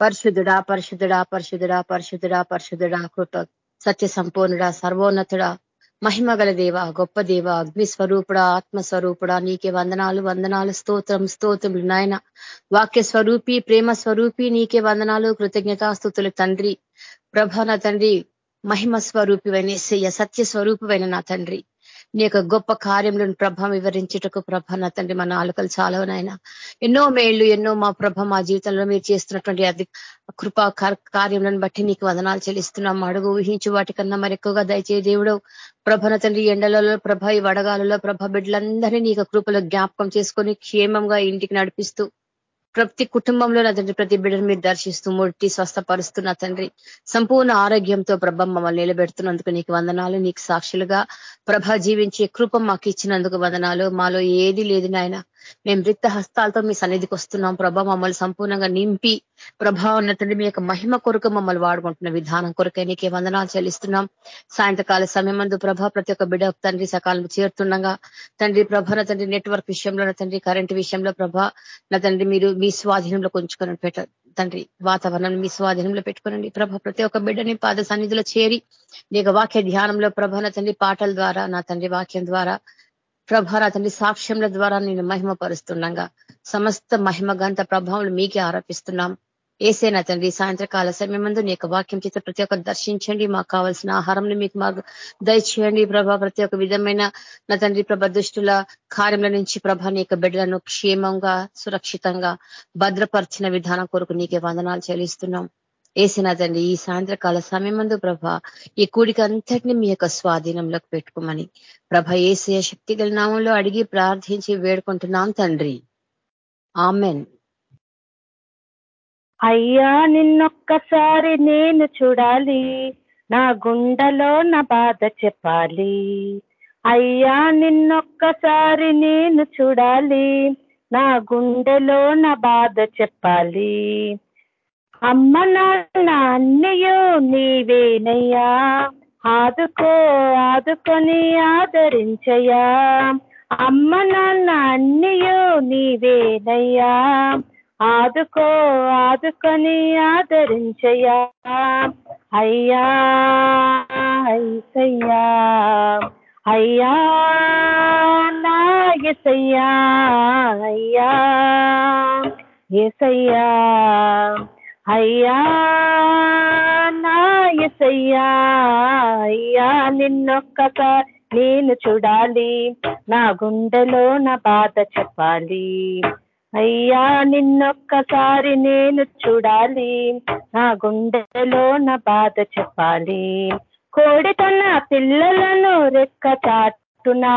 పరిశుద్ధుడా పరిశుద్ధుడా పరిశుద్ధుడా పరిశుద్ధుడా పరిశుద్ధుడా కృత సత్య సంపూర్ణుడా సర్వోన్నతుడా. మహిమ గల దేవ గొప్ప దేవ అగ్ని స్వరూపుడ ఆత్మస్వరూపుడా నీకే వందనాలు వందనాలు స్తోత్రం స్తోత్రములు నాయన. వాక్య స్వరూపి ప్రేమ స్వరూపి నీకే వందనాలు కృతజ్ఞతాస్తుతులు తండ్రి. ప్రభ నా తండ్రి మహిమ స్వరూపివైన సత్య స్వరూపివైన నా తండ్రి. నీ యొక్క గొప్ప కార్యములను ప్రభ వివరించుటకు ప్రభ నా తండ్రి మన ఆలుకలు చాలవనైనా ఎన్నో మేళ్ళు ఎన్నో మా ప్రభ మా జీవితంలో మీరు చేస్తున్నటువంటి అది కృపా కార్యములను బట్టి నీకు వదనాలు చెల్లిస్తున్నాం అడుగు ఊహించు వాటికన్నా మరి ఎక్కువగా దయచే దేవుడు. ప్రభన తండ్రి ఎండలలో ప్రభ ఈ వడగాలలో ప్రభ బిడ్డలందరినీ నీకు కృపలో జ్ఞాపకం చేసుకొని క్షేమంగా ఇంటికి నడిపిస్తూ ప్రతి కుటుంబంలో నా తండ్రి ప్రతి బిడ్డను మీరు దర్శిస్తూ ముట్టి స్వస్థపరుస్తున్న తండ్రి సంపూర్ణ ఆరోగ్యంతో ప్రభ మమ్మల్ని నిలబెడుతున్నందుకు నీకు వందనాలు. నీకు సాక్షులుగా ప్రభ జీవించే కృప మాకు ఇచ్చినందుకు వందనాలు. మాలో ఏది లేదు నాయన. మేము రిక్త హస్తాలతో మీ సన్నిధికి వస్తున్నాం. ప్రభా మమ్మల్ని సంపూర్ణంగా నింపి ప్రభా ఉన్నటువంటి మీ యొక్క మహిమ కొరకు మమ్మల్ని వాడుకుంటున్న విధానం కొరకే నీకే వందనాలు చెల్లిస్తున్నాం. సాయంత్రకాల సమయం మందు ప్రభా ప్రతి ఒక్క బిడ్డ తండ్రి సకాలం చేరుతుండగా తండ్రి ప్రభ తండ్రి నెట్వర్క్ విషయంలో నా తండ్రి కరెంట్ విషయంలో ప్రభ నా తండ్రి మీరు మీ స్వాధీనంలో కొంచుకొని పెట్ట తండ్రి వాతావరణం మీ స్వాధీనంలో పెట్టుకోనండి. ప్రభ ప్రతి ఒక్క బిడ్డని పాద సన్నిధిలో చేరి నీకు వాక్య ధ్యానంలో ప్రభ నా తండ్రి పాటల ద్వారా నా తండ్రి వాక్యం ద్వారా ప్రభ నా తండ్రి సాక్ష్యంల ద్వారా నేను మహిమపరుస్తుండగా సమస్త మహిమ గంత ప్రభావం మీకే ఆరోపిస్తున్నాం. ఏసేనా తండ్రి సాయంత్రకాల సమయమందు నీ యొక్క వాక్యం చేత ప్రతి ఒక్కరు దర్శించండి. మాకు కావాల్సిన ఆహారం మీకు మాకు దయచేయండి. ప్రభా ప్రతి ఒక్క విధమైన నా తండ్రి ప్రభ దుష్టుల కార్యముల నుంచి ప్రభ నీ యొక్క బిడ్డలను క్షేమంగా సురక్షితంగా భద్రపరిచిన విధానం కొరకు నీకే వందనాలు చెల్లిస్తున్నాం. ఏసిన తండ్రి ఈ సాయంత్రకాల సమయం ముందు ప్రభ ఈ కూడిక అంతటిని మీ యొక్క స్వాధీనంలోకి పెట్టుకోమని. ప్రభ ఏసయ శక్తి గల నామంలో అడిగి ప్రార్థించి వేడుకుంటున్నాం తండ్రి. ఆమెన్. అయ్యా నిన్నొక్కసారి నేను చూడాలి నా గుండెలో నా బాధ చెప్పాలి. అయ్యా నిన్నొక్కసారి నేను చూడాలి నా గుండెలో నా బాధ చెప్పాలి. అమ్మ నాన్న అన్నయ్యో నీవేనయ్యా ఆదుకో ఆదుకొని ఆదరించయ్యా అమ్మ నాన్న అన్నయ్యో నీవేనయ్యా ఆదుకో ఆదుకొని ఆదరించయ్యా అయ్యా ఐసయ్యా అయ్యా నా ఎసయ్యా అయ్యా ఎసయ్యా అయ్యా నా ఎసయ్యా అయ్యా నిన్నొక్కసారి నేను చూడాలి. నా గుండెలో నా బాధ చెప్పాలి. అయ్యా నిన్నొక్కసారి నేను చూడాలి. నా గుండెలో నా బాధ చెప్పాలి. కోడి తన పిల్లలను రెక్క చాటునా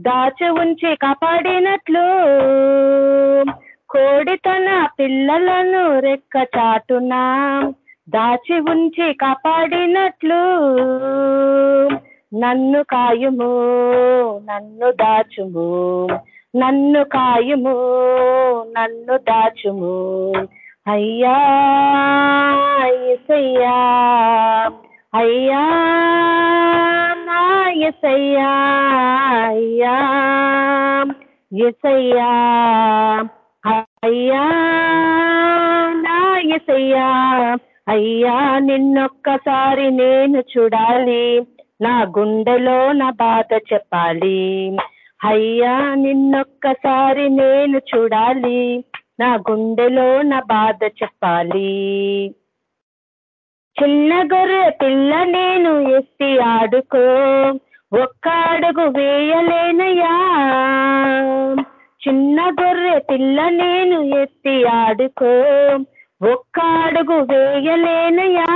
దాచి ఉంచి కాపాడినట్లు. కోడి తన పిల్లలను రెక్క చాటునా దాచి ఉంచి కాపాడినట్లు. నన్ను కాయుము నన్ను దాచుము నన్ను కాయుము నన్ను దాచుము. అయ్యా ఎసయ్యా అయ్యా నా ఎసయ్యా అయ్యా ఎసయ్యా అయ్యా నా ఎసయ్యా అయ్యా నిన్నొక్కసారి నేను చూడాలి. నా గుండెలో నా బాధ చెప్పాలి. అయ్యా నిన్నొక్కసారి నేను చూడాలి. నా గుండెలో నా బాధ చెప్పాలి. చిన్న గొర్రె పిల్ల నేను ఎత్తి ఆడుకో. ఒక్క అడుగు వేయలేనయ్యా. చిన్న గొర్రె పిల్ల నేను ఎత్తి ఆడుకో. ఒక్క అడుగు వేయలేనయా?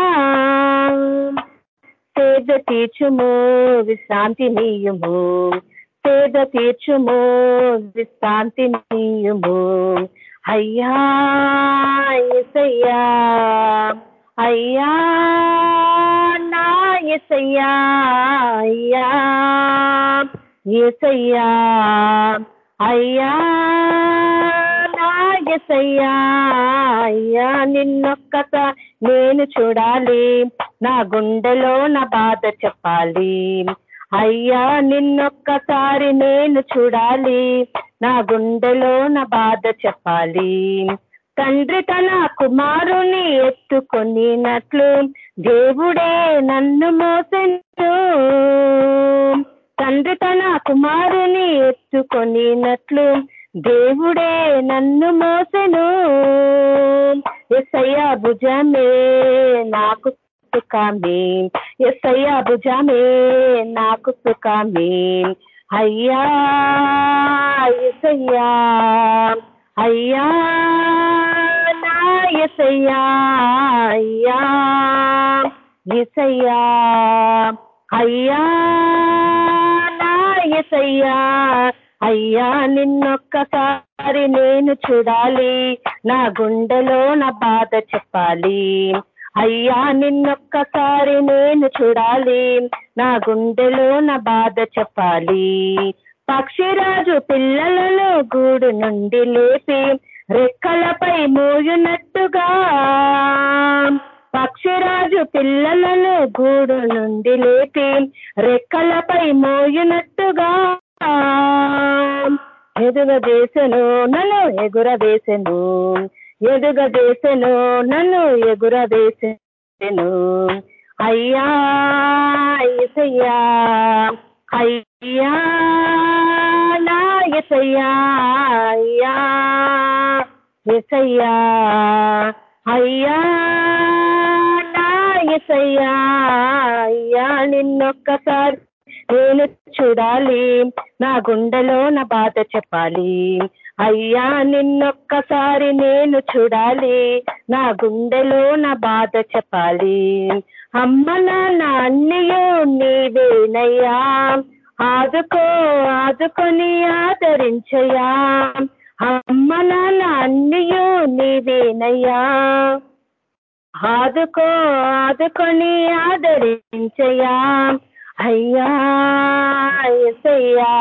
పేద తీర్చుము విశ్రాంతి నీయుము. పేద తీర్చుము విశ్రాంతి నీయుము. అయ్యా ఎసయ్యా అయ్యా నా ఎసయ్యా అయ్యా ఎసయ్యా అయ్యా నా అయ్యా నిన్నొక్కసారి నేను చూడాలి. నా గుండెలో నా బాధ చెప్పాలి. అయ్యా నిన్నొక్కసారి నేను చూడాలి. నా గుండెలో నా బాధ చెప్పాలి. తండ్రి తన కుమారుని ఎత్తుకొనినట్లు దేవుడే నన్ను మోసెను తండ్రి తన కుమారుని ఎత్తుకొనినట్లు దేవుడే నన్ను మోసెను. ఎసయ్య భుజమే నాకు సుఖమే. ఎసయ్య భుజమే నాకు సుఖమే. అయ్యా ఎసయ్యా అయ్యా నా ఎసయ్యా అయ్యా ఎసయ్యా అయ్యా. ఎసయ్యా అయ్యా నిన్నొక్కసారి నేను చూడాలి. నా గుండెలో నా బాధ చెప్పాలి. అయ్యా నిన్నొక్కసారి నేను చూడాలి. నా గుండెలో నా బాధ చెప్పాలి. పక్షిరాజు పిల్లలలో గూడు నుండి లేపి రెక్కలపై మోయునట్టుగా పక్షిరాజు పిల్లలను గూడు నుండి లేపి రెక్కలపై మోయునట్టుగా ఎదుగదేశను నన్ను ఎగురవేశను. ఎదుగదేశను నన్ను ఎగురవేశను. అయ్యా ఎసయ్యా అయ్యా నా ఎసయ్యా అయ్యా ఎసయ్యా అయ్యా నా ఎసయ్యా అయ్యా నిన్నొక్కసారి నేను చూడాలి. నా గుండెలో నా బాధ చెప్పాలి. అయ్యా నిన్నొక్కసారి నేను చూడాలి. నా గుండెలో నా బాధ చెప్పాలి. అమ్మ నాన్న అన్నయ్యో నీవేనయ్యా. ఆదుకో ఆదుకొని ఆదరించయా అమ్మ నాన్న అన్నయ్యో నీవేనయ్యా. ఆదుకో ఆదుకొని ఆదరించయా అయ్యా ఎసయ్యా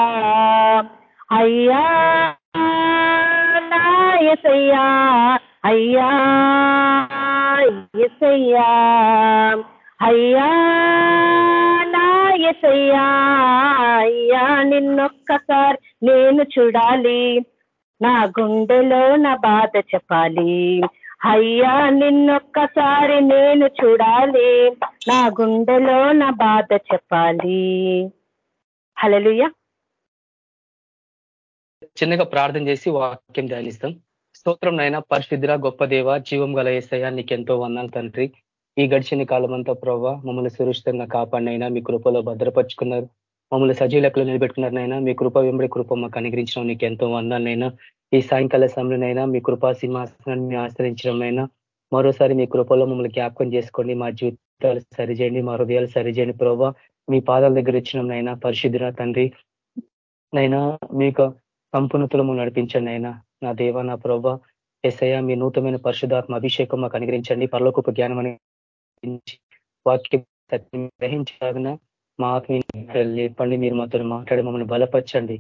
అయ్యా నా ఎసయ్యా అయ్యా ఎసయ్యా అయ్యా నా ఎసయ్యా అయ్యా నిన్నొక్కసారి నేను చూడాలి. నా గుండెలో నా బాధ చెప్పాలి. అయ్యా నిన్నొక్కసారి నేను చూడాలి. నా గుండెలో నా బాధ చెప్పాలి. హలలుయ చిన్నగా ప్రార్థన చేసి వాక్యం ధ్యానిస్తాం. స్తోత్రం నైనా పరిశుద్ర గొప్ప దేవ జీవం గల ఏసయ్యా నీకెంతో వందాలు తండ్రి. ఈ గడిచిన కాలం అంతా ప్రభావ మమ్మల్ని సురక్షితంగా కాపాడినైనా మీ కృపలో భద్రపరుచుకున్నారు. మమ్మల్ని సజీవ లెక్కలు నిలబెట్టుకున్నారనైనా మీ కృప వెంబడి కృప మాకు అనుగ్రహించడం నీకు ఎంతో వందాలనైనా ఈ సాయంకాల సమయంలోనైనా మీ కృపా సింహాసనాన్ని ఆశ్రయించడంనైనా మరోసారి మీ కృపలో మమ్మల్ని జ్ఞాపకం చేసుకోండి. మా జీవితాలు సరిచేయండి. మా హృదయాలు సరిచేయండి ప్రభావ మీ పాదాల దగ్గర ఇచ్చినైనా పరిశుద్ధిన తండ్రి. నైనా మీకు సంపూర్ణతలు నడిపించండి అయినా నా దేవ నా ప్రభా. ఎస్ఐ మీ నూతనమైన పరిశుధాత్మ అభిషేకం మాకు అనుగ్రహించండి. పరలోకపు జ్ఞానం అని వాక్యం గ్రహించాలన్నా మా ఆత్మీయ లేపండి మీరు మాతో మాట్లాడి మమ్మల్ని బలపరచండి.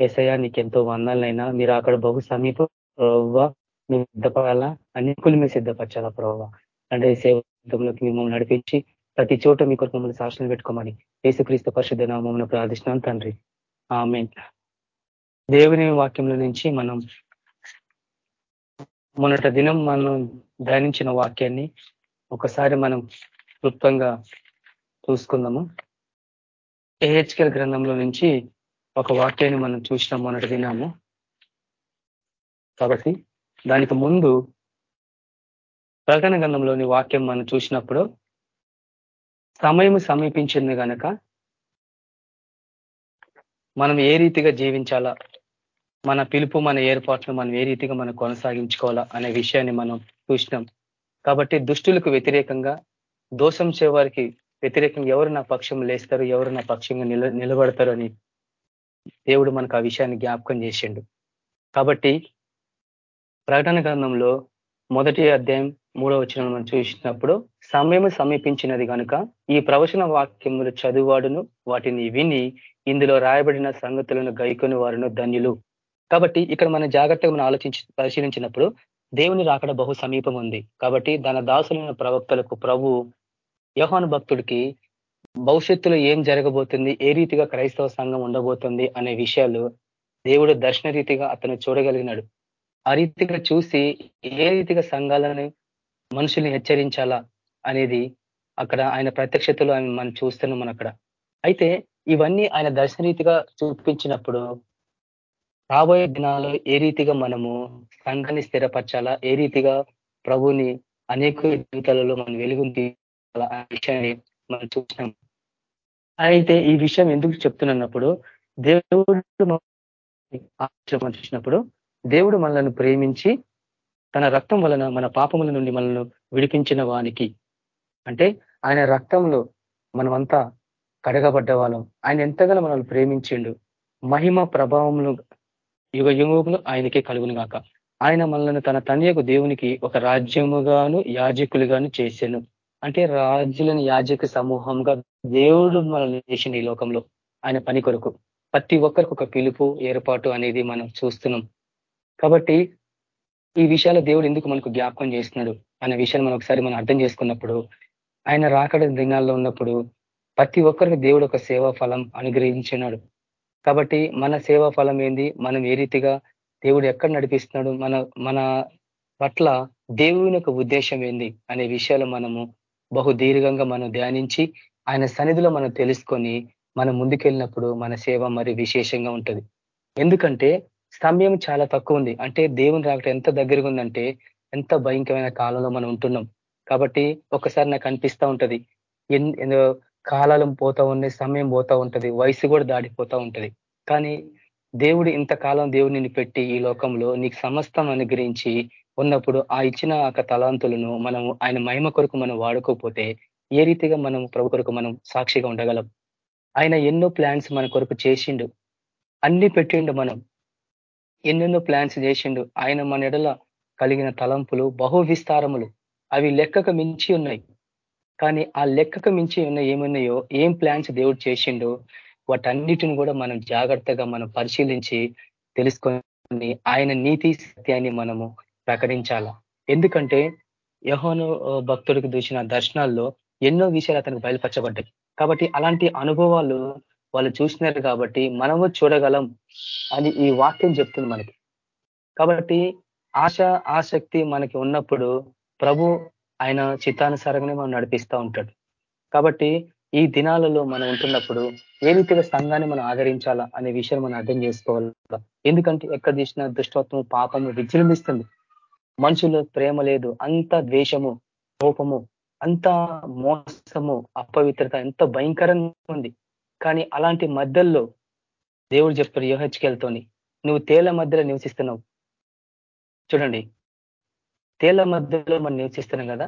ఎసయా నీకెంతో వందాలైనా మీరు అక్కడ బహు సమీప ప్రవ్వ మేము సిద్ధపడాలా? అన్నికులు మీరు సిద్ధపరచాలా ప్రవ్వ? అంటే సేవలోకి మిమ్మల్ని నడిపించి ప్రతి చోట మీ కొరకు మమ్మల్ని సాక్షులు పెట్టుకోమని యేసుక్రీస్తు పరిశుద్ధ నామం ప్రార్థిస్తున్నాం తండ్రి. ఆమె దేవుని వాక్యంలో నుంచి మనం మొన్నట దినం మనం ధ్యానించిన వాక్యాన్ని ఒకసారి మనం క్లుప్తంగా చూసుకుందాము. ఏహెచ్కెల్ గ్రంథంలో నుంచి ఒక వాక్యాన్ని మనం చూసినాం మొన్నటి విన్నాము కాబట్టి దానికి ముందు ప్రకటన గ్రంథంలోని వాక్యం మనం చూసినప్పుడు సమయం సమీపించింది కనుక మనం ఏ రీతిగా జీవించాలా? మన పిలుపు మన ఏర్పాట్లు మనం ఏ రీతిగా మనం కొనసాగించుకోవాలా అనే విషయాన్ని మనం చూసినాం. కాబట్టి దుష్టులకు వ్యతిరేకంగా దోషం చేవారికి వ్యతిరేకంగా ఎవరు నా పక్షం లేస్తారు ఎవరు నా పక్షంగా నిల నిలబడతారు అని దేవుడు మనకు ఆ విషయాన్ని జ్ఞాపకం చేసిండు. కాబట్టి ప్రకటన గ్రంథంలో మొదటి అధ్యాయం మూడో వచ్చిన మనం చూసినప్పుడు సమయం సమీపించినది కనుక ఈ ప్రవచన వాక్యములు చదువువాడును వాటిని విని ఇందులో రాయబడిన సంగతులను గైకొని వారును ధన్యులు. కాబట్టి ఇక్కడ మనం జాగ్రత్తగా మనం ఆలోచించి పరిశీలించినప్పుడు దేవుని రాకడ బహు సమీపం ఉంది కాబట్టి దాని దాసులైన ప్రవక్తలకు ప్రభు యోహాను భక్తుడికి భవిష్యత్తులో ఏం జరగబోతుంది ఏ రీతిగా క్రైస్తవ సంఘం ఉండబోతుంది అనే విషయాలు దేవుడు దర్శన రీతిగా అతను చూడగలిగినాడు. ఆ రీతిగా చూసి ఏ రీతిగా సంఘాలను మనుషుల్ని హెచ్చరించాలా అనేది అక్కడ ఆయన ప్రత్యక్షతలు మనం చూస్తున్నాం మనం అక్కడ. అయితే ఇవన్నీ ఆయన దర్శనరీతిగా చూపించినప్పుడు రాబోయే దినాల్లో ఏ రీతిగా మనము సంఘాన్ని స్థిరపరచాలా ఏ రీతిగా ప్రభుని అనేక జీవితాలలో మనం వెలుగుని విషయాన్ని మనం చూసినాం. అయితే ఈ విషయం ఎందుకు చెప్తున్నప్పుడు దేవుడు చూసినప్పుడు దేవుడు మనల్ని ప్రేమించి తన రక్తం వలన మన పాపముల నుండి మనల్ని విడిపించిన వానికి. అంటే ఆయన రక్తంలో మనమంతా కడగబడ్డ వాళ్ళం. ఆయన ఎంతగానో మనల్ని ప్రేమించిండు. మహిమ ప్రభావములు యుగ యుగములు ఆయనకే కలుగును గాక. ఆయన మనల్ని తన తనయకు దేవునికి ఒక రాజ్యముగాను యాజకులుగాను చేశాను అంటే రాజులను యాజక సమూహంగా దేవుడు మనల్ని చేసింది ఈ లోకంలో. ఆయన పని కొరకు. ప్రతి ఒక్కరికి ఒక పిలుపు ఏర్పాటు అనేది మనం చూస్తున్నాం. కాబట్టి ఈ విషయాలు దేవుడు ఎందుకు మనకు జ్ఞాపకం చేస్తున్నాడు అనే విషయాన్ని మనం ఒకసారి మనం అర్థం చేసుకున్నప్పుడు ఆయన రాకడ దినాల్లో ఉన్నప్పుడు ప్రతి ఒక్కరికి దేవుడు ఒక సేవా ఫలం అనుగ్రహించినాడు. కాబట్టి మన సేవా ఫలం ఏంది? మనం ఏ రీతిగా దేవుడు ఎక్కడ నడిపిస్తున్నాడు? మన మన పట్ల దేవుని యొక్క ఉద్దేశం ఏంది? అనే విషయాలు మనము బహు దీర్ఘంగా మనం ధ్యానించి ఆయన సన్నిధిలో మనం తెలుసుకొని మనం ముందుకెళ్ళినప్పుడు మన సేవ మరి విశేషంగా ఉంటుంది. ఎందుకంటే సమయం చాలా తక్కువ ఉంది. అంటే దేవుని రాకట ఎంత దగ్గరగా ఉందంటే ఎంత భయంకరమైన కాలంలో మనం ఉంటున్నాం. కాబట్టి ఒకసారి నాకు అనిపిస్తూ ఉంటది. కాలాలు పోతా ఉన్నాయి సమయం పోతా ఉంటది వయసు కూడా దాటిపోతా ఉంటది. కానీ దేవుడు ఇంతకాలం దేవుడు నిన్ను పెట్టి ఈ లోకంలో నీకు సమస్తం అనుగ్రహించి ఉన్నప్పుడు ఆ ఇచ్చిన ఆ తలాంతులను మనం ఆయన మహిమ కొరకు మనం వాడుకోకపోతే ఏ రీతిగా మనం ప్రభు కొరకు మనం సాక్షిగా ఉండగలం? ఆయన ఎన్నో ప్లాన్స్ మన కొరకు చేసిండు. అన్ని పెట్టిండు మనం. ఎన్నెన్నో ప్లాన్స్ చేసిండు. ఆయన మన ఎడల కలిగిన తలంపులు బహు విస్తారములు. అవి లెక్కకు మించి ఉన్నాయి. కానీ ఆ లెక్కకు మించి ఉన్న ఏమున్నాయో ఏం ప్లాన్స్ దేవుడు చేసిండో వాటన్నిటిని కూడా మనం జాగ్రత్తగా మనం పరిశీలించి తెలుసుకొని ఆయన నీతి సత్యాన్ని మనము ప్రకటించాల? ఎందుకంటే యహోను భక్తుడికి చూసిన దర్శనాల్లో ఎన్నో విషయాలు అతనికి బయలుపరచబడ్డాయి. కాబట్టి అలాంటి అనుభవాలు వాళ్ళు చూసినారు కాబట్టి మనము చూడగలం అని ఈ వాక్యం చెప్తుంది మనకి. కాబట్టి ఆశ ఆసక్తి మనకి ఉన్నప్పుడు ప్రభు ఆయన చిత్తానుసారంగానే మనం నడిపిస్తూ ఉంటాడు. కాబట్టి ఈ దినాలలో మనం ఉంటున్నప్పుడు ఏ రీతిగా సంఘాన్ని మనం ఆదరించాలా అనే విషయాన్ని మనం అర్థం చేసుకోవాలి? ఎందుకంటే ఎక్కడ తీసిన దుష్టత్వం పాపము విజృంభిస్తుంది. మనుషుల్లో ప్రేమ లేదు అంత ద్వేషము కోపము అంత మోసము అపవిత్రత ఎంత భయంకరంగా ఉంది. కానీ అలాంటి మధ్యల్లో దేవుడు చెప్పారు యోహెచ్కెళ్తోని నువ్వు తేల మధ్యలో నివసిస్తున్నావు. చూడండి తేల మధ్యలో మనం నివసిస్తున్నాం కదా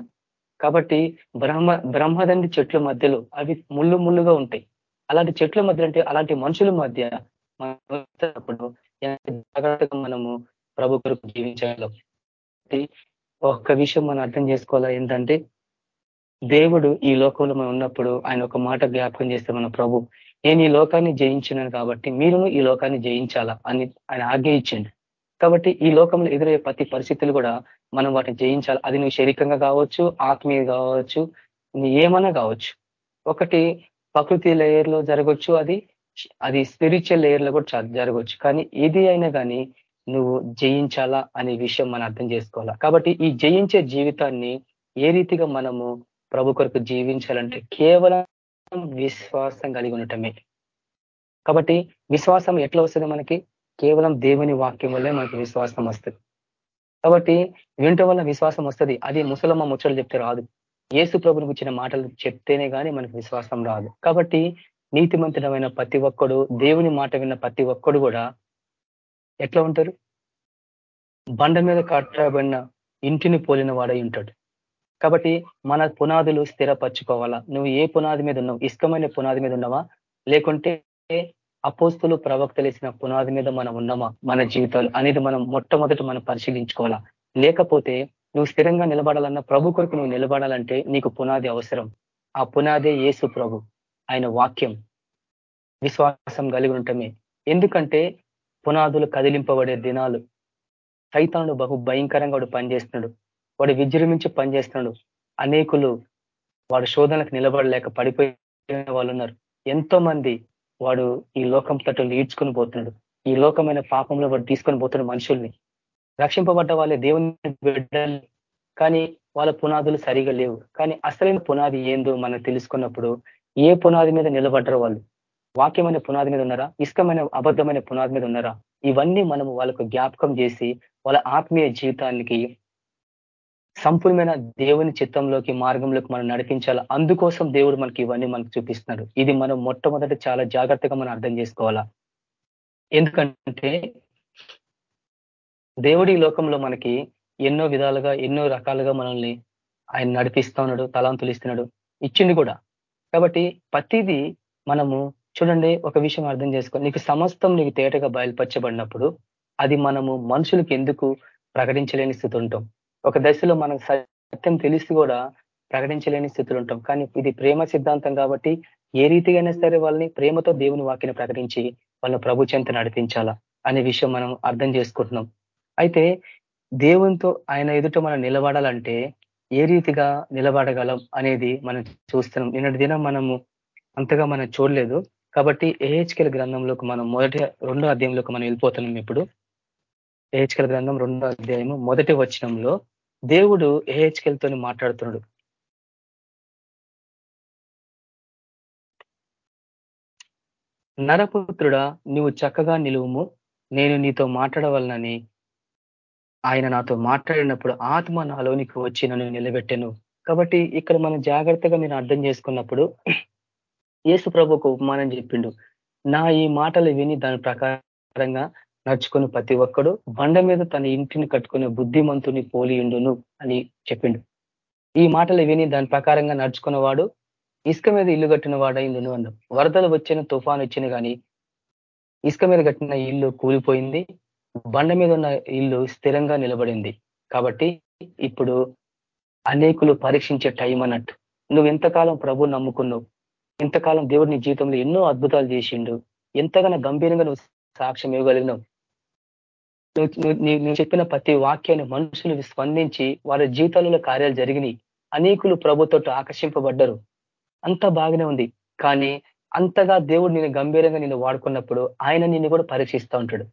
కాబట్టి బ్రహ్మ బ్రహ్మదండి చెట్ల మధ్యలో అవి ముళ్ళు ముళ్ళుగా ఉంటాయి. అలాంటి చెట్ల మధ్య అంటే అలాంటి మనుషుల మధ్య జాగ్రత్తగా మనము ప్రభు కొరకు జీవించగలం. ఒక్క విషయం మనం అర్థం చేసుకోవాలా ఏంటంటే దేవుడు ఈ లోకంలో మనం ఉన్నప్పుడు ఆయన ఒక మాట జ్ఞాపకం చేస్తే మన ప్రభు నేను ఈ లోకాన్ని జయించినాను కాబట్టి మీరును ఈ లోకాన్ని జయించాలా? అని ఆయన ఆజ్ఞ ఇచ్చిండు. కాబట్టి ఈ లోకంలో ఎదురయ్యే ప్రతి పరిస్థితులు కూడా మనం వాటిని జయించాలి? అది నువ్వు శరీరంగా కావచ్చు ఆత్మీయ కావచ్చు ఏమన్నా కావచ్చు. ఒకటి ప్రకృతి లేయర్లో జరగవచ్చు అది అది స్పిరిచువల్ లేయర్లో కూడా జరగవచ్చు కానీ ఏది అయినా కానీ నువ్వు జయించాలా అనే విషయం మనం అర్థం చేసుకోవాలా. కాబట్టి ఈ జయించే జీవితాన్ని ఏ రీతిగా మనము ప్రభు కొరకు జీవించాలంటే కేవలం విశ్వాసం కలిగి ఉండటమే. కాబట్టి విశ్వాసం ఎట్లా వస్తుంది మనకి? కేవలం దేవుని వాక్యం వల్లే మనకి విశ్వాసం వస్తుంది. కాబట్టి వినటం వల్ల విశ్వాసం వస్తుంది. అది ముసలమ్మ ముచ్చలు చెప్తే రాదు. ఏసు ప్రభుని ఇచ్చిన మాటలు చెప్తేనే కానీ మనకు విశ్వాసం రాదు. కాబట్టి నీతిమంతుడమైన ప్రతి ఒక్కడు దేవుని మాట విన్న ప్రతి ఒక్కడు కూడా ఎట్లా ఉంటారు? బండ మీద కట్టబడిన ఇంటిని పోలిన వాడై ఉంటాడు. కాబట్టి మన పునాదులు స్థిరపరచుకోవాలా? నువ్వు ఏ పునాది మీద ఉన్నావు? ఇష్టమైన పునాది మీద ఉన్నావా? లేకుంటే అపోస్తులు ప్రవక్తలేసిన పునాది మీద మనం ఉన్నామా? మన జీవితాలు అనేది మనం మొట్టమొదటి మనం పరిశీలించుకోవాలా? లేకపోతే నువ్వు స్థిరంగా నిలబడాలన్న ప్రభు కొరకు నువ్వు నిలబడాలంటే నీకు పునాది అవసరం. ఆ పునాదే ఏసు ప్రభు. ఆయన వాక్యం. విశ్వాసం కలిగి ఉండటమే. ఎందుకంటే పునాదులు కదిలింపబడే దినాలు. సైతానుడు బహు భయంకరంగా వాడు పనిచేస్తున్నాడు. వాడు విజృంభించి పనిచేస్తున్నాడు. అనేకులు వాడు శోధనకు నిలబడలేక పడిపోయిన వాళ్ళు ఉన్నారు. ఎంతో మంది వాడు ఈ లోకం తట్టు ఈడ్చుకొని పోతున్నాడు. ఈ లోకమైన పాపంలో వాడు తీసుకొని పోతున్నాడు మనుషుల్ని. రక్షింపబడ్డ వాళ్ళే దేవుని బిడ్డలు. కానీ వాళ్ళ పునాదులు సరిగా లేవు. కానీ అసలైన పునాది ఏందో మనం తెలుసుకున్నప్పుడు ఏ పునాది మీద నిలబడ్డరు వాళ్ళు? వాక్యమైన పునాది మీద ఉన్నారా? ఇష్టమైన అబద్ధమైన పునాది మీద ఉన్నారా? ఇవన్నీ మనము వాళ్ళకు జ్ఞాపకం చేసి వాళ్ళ ఆత్మీయ జీవితానికి సంపూర్ణమైన దేవుని చిత్తంలోకి మార్గంలోకి మనం నడిపించాలి? అందుకోసం దేవుడు మనకి ఇవన్నీ మనకు చూపిస్తున్నాడు. ఇది మనం మొట్టమొదటి చాలా జాగ్రత్తగా మనం అర్థం చేసుకోవాలా? ఎందుకంటే దేవుడి లోకంలో మనకి ఎన్నో విధాలుగా ఎన్నో రకాలుగా మనల్ని ఆయన నడిపిస్తా ఉన్నాడు తలాంతులు ఇస్తున్నాడు. ఇచ్చింది కూడా. కాబట్టి ప్రతిదీ మనము చూడండి ఒక విషయం అర్థం చేసుకో నీకు సమస్తం నీకు తేటగా బయలుపరచబడినప్పుడు అది మనము మనుషులకు ఎందుకు ప్రకటించలేని స్థితి ఉంటాం? ఒక దశలో మనకు సత్యం తెలిసి కూడా ప్రకటించలేని స్థితిలో ఉంటాం. కానీ ఇది ప్రేమ సిద్ధాంతం కాబట్టి ఏ రీతిగా సరే వాళ్ళని ప్రేమతో దేవుని వాక్యని ప్రకటించి వాళ్ళ ప్రభు చెంత నడిపించాలా అనే విషయం మనం అర్థం చేసుకుంటున్నాం. అయితే దేవునితో ఆయన ఎదుట మనం నిలబడాలంటే ఏ రీతిగా నిలబడగలం అనేది మనం చూస్తున్నాం. నిన్నటి దినం మనము అంతగా మనం చూడలేదు. కాబట్టి ఏహెచ్కెల్ గ్రంథంలోకి మనం మొదటి రెండో అధ్యాయంలోకి మనం వెళ్ళిపోతున్నాం ఇప్పుడు. ఏహెచ్కెల్ గ్రంథం రెండో అధ్యాయము మొదటి వచనంలో దేవుడు ఏహెచ్కెల్తో తోని మాట్లాడుతున్నాడు. నరపుత్రుడా నువ్వు చక్కగా నిలువుము. నేను నీతో మాట్లాడవలనని ఆయన నాతో మాట్లాడినప్పుడు ఆత్మ నాలోనికి వచ్చి నన్ను నిలబెట్టాను. కాబట్టి ఇక్కడ మనం జాగ్రత్తగా నేను అర్థం చేసుకున్నప్పుడు యేసు ప్రభు ఒక ఉపమానం చెప్పిండు. నా ఈ మాటలు విని దాని ప్రకారంగా నడుచుకుని ప్రతి ఒక్కడు బండ మీద తన ఇంటిని కట్టుకునే బుద్ధిమంతుని పోలియుండును అని చెప్పిండు. ఈ మాటలు విని దాని ప్రకారంగా నడుచుకున్నవాడు ఇసుక మీద ఇల్లు కట్టిన వాడైందును అన్న వరదలు వచ్చిన తుఫాన్ వచ్చిన కానీ ఇసుక మీద కట్టిన ఇల్లు కూలిపోయింది. బండ మీద ఉన్న ఇల్లు స్థిరంగా నిలబడింది. కాబట్టి ఇప్పుడు అనేకులు పరీక్షించే టైం అన్నట్టు. నువ్వు ఎంతకాలం ప్రభు నమ్ముకున్నావు? ఇంతకాలం దేవుడు నీ జీవితంలో ఎన్నో అద్భుతాలు చేసిండు. ఎంతగానో గంభీరంగా నువ్వు సాక్ష్యం ఇవ్వగలిగినావు. నువ్వు చెప్పిన ప్రతి వాక్యాన్ని మనుషులు స్పందించి వారి జీవితాలలో కార్యాలు జరిగినాయి. అనేకులు ప్రభుతో ఆకర్షింపబడ్డరు. అంత బాగానే ఉంది. కానీ అంతగా దేవుడు నేను గంభీరంగా నిన్ను వాడుకున్నప్పుడు ఆయన నిన్ను కూడా పరీక్షిస్తూ ఉంటాడు.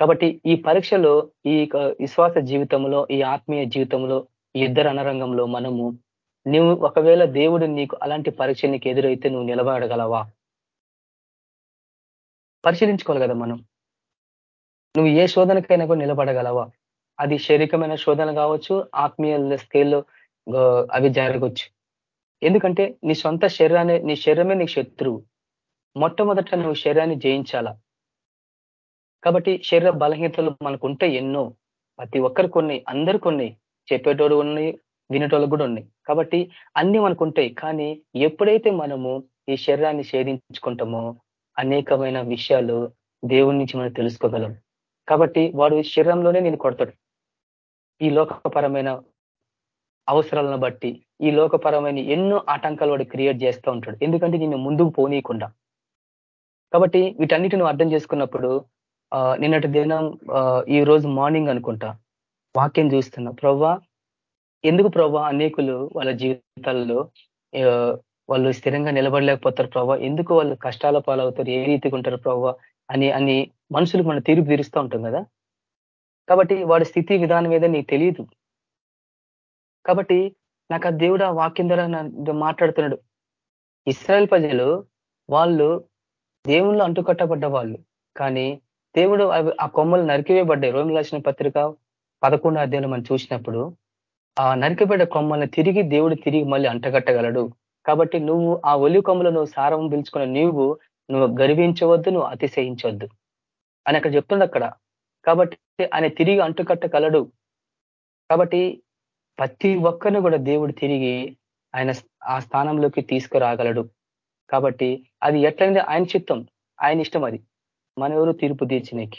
కాబట్టి ఈ పరీక్షలో ఈ విశ్వాస జీవితంలో ఈ ఆత్మీయ జీవితంలో ఈ ఇద్దరు అనరంగంలో మనము నువ్వు ఒకవేళ దేవుడు నీకు అలాంటి పరీక్ష నీకు ఎదురైతే నువ్వు నిలబడగలవా? పరిశీలించుకోవాలి కదా మనం. నువ్వు ఏ శోధనకైనా కూడా నిలబడగలవా? అది శారీరకమైన శోధన కావచ్చు ఆత్మీయ స్కేల్లో అవి జరగవచ్చు ఎందుకంటే నీ సొంత శరీరాన్ని నీ శరీరమే నీ శత్రువు. మొట్టమొదట నువ్వు శరీరాన్ని జయించాలా? కాబట్టి శరీర బలహీనతలు మనకు ఉంటే ఎన్నో. ప్రతి ఒక్కరు కొన్ని అందరు కొన్ని. చెప్పేటోడు ఉన్నాయి వినేటోళ్ళకు కూడా ఉన్నాయి. కాబట్టి అన్ని మనకు ఉంటాయి కానీ ఎప్పుడైతే మనము ఈ శరీరాన్ని ఛేదించుకుంటామో అనేకమైన విషయాలు దేవుడి నుంచి మనం తెలుసుకోగలం. కాబట్టి వాడు శరీరంలోనే నేను కొడతాడు. ఈ లోకపరమైన అవసరాలను బట్టి ఈ లోకపరమైన ఎన్నో ఆటంకాలు వాడు క్రియేట్ చేస్తూ ఉంటాడు. ఎందుకంటే నిన్ను ముందుకు పోనీయకుండా. కాబట్టి వీటన్నిటి నువ్వు అర్థం చేసుకున్నప్పుడు నిన్నటి దినం ఈ రోజు మార్నింగ్ అనుకుంటా వాక్యం చూస్తున్నా. ప్రవ్వా ఎందుకు ప్రభా అనేకులు వాళ్ళ జీవితాల్లో వాళ్ళు స్థిరంగా నిలబడలేకపోతారు ప్రభా? ఎందుకు వాళ్ళు కష్టాల పాలవుతారు? ఏ రీతిగా ఉంటారు ప్రభా? అని అని మనుషులు మనం తీర్పు తీరుస్తూ ఉంటాం కదా? కాబట్టి వాడి స్థితి విధానం మీద నీకు తెలియదు కాబట్టి నాకు ఆ దేవుడు ఆ వాక్యం ద్వారా మాట్లాడుతున్నాడు. ఇస్రాయల్ ప్రజలు వాళ్ళు దేవుళ్ళు అంటుకట్టబడ్డ వాళ్ళు. కానీ దేవుడు ఆ కొమ్మలు నరికివేయబడ్డాయి. రోమిలాసిన పత్రిక పదకొండు అధ్యాయులు మనం చూసినప్పుడు ఆ నరికబెడ కొమ్మల్ని తిరిగి దేవుడు తిరిగి మళ్ళీ అంటగట్టగలడు. కాబట్టి నువ్వు ఆ ఒలి కొమ్మలను నువ్వు సారం పిలుచుకున్న నీవు నువ్వు గర్వించవద్దు నువ్వు అతిశయించవద్దు అని అక్కడ చెప్తుంది అక్కడ. కాబట్టి ఆయన తిరిగి అంటుకట్టగలడు. కాబట్టి ప్రతి ఒక్కరిని కూడా దేవుడు తిరిగి ఆయన ఆ స్థానంలోకి తీసుకురాగలడు. కాబట్టి అది ఎట్లయింది ఆయన చిత్తం ఆయన ఇష్టం అది. మన ఎవరు తీర్పు తీర్చినకి.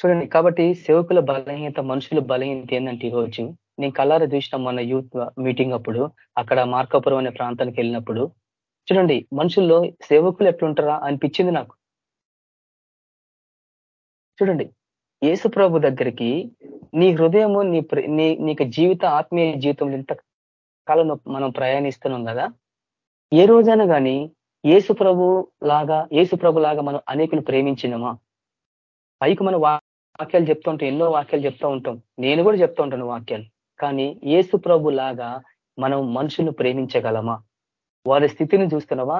చూడండి కాబట్టి సేవకుల బలహీనత మనుషుల బలహీనత ఏంటంటే ఈరోజు నేను కల్లార చూసిన మన యూత్ మీటింగ్ అప్పుడు అక్కడ మార్కాపురం అనే ప్రాంతానికి వెళ్ళినప్పుడు. చూడండి మనుషుల్లో సేవకులు ఎట్లుంటారా అనిపించింది నాకు. చూడండి యేసు ప్రభు దగ్గరికి నీ హృదయము నీ నీ నీకు జీవిత ఆత్మీయ జీవితంలో ఇంత కాలం మనం ప్రయాణిస్తున్నాం కదా. ఏ రోజైనా కానీ ఏసు ప్రభు లాగా ఏసు ప్రభు లాగా మనం అనేకులు ప్రేమించినమా? పైకి మనం వాక్యాలు చెప్తూ ఉంటాం ఎన్నో వాక్యాలు చెప్తూ ఉంటాం. నేను కూడా చెప్తూ ఉంటాను వాక్యాలు. కానీ ఏసు ప్రభు లాగా మనం మనుషులు ప్రేమించగలమా? వారి స్థితిని చూస్తున్నావా?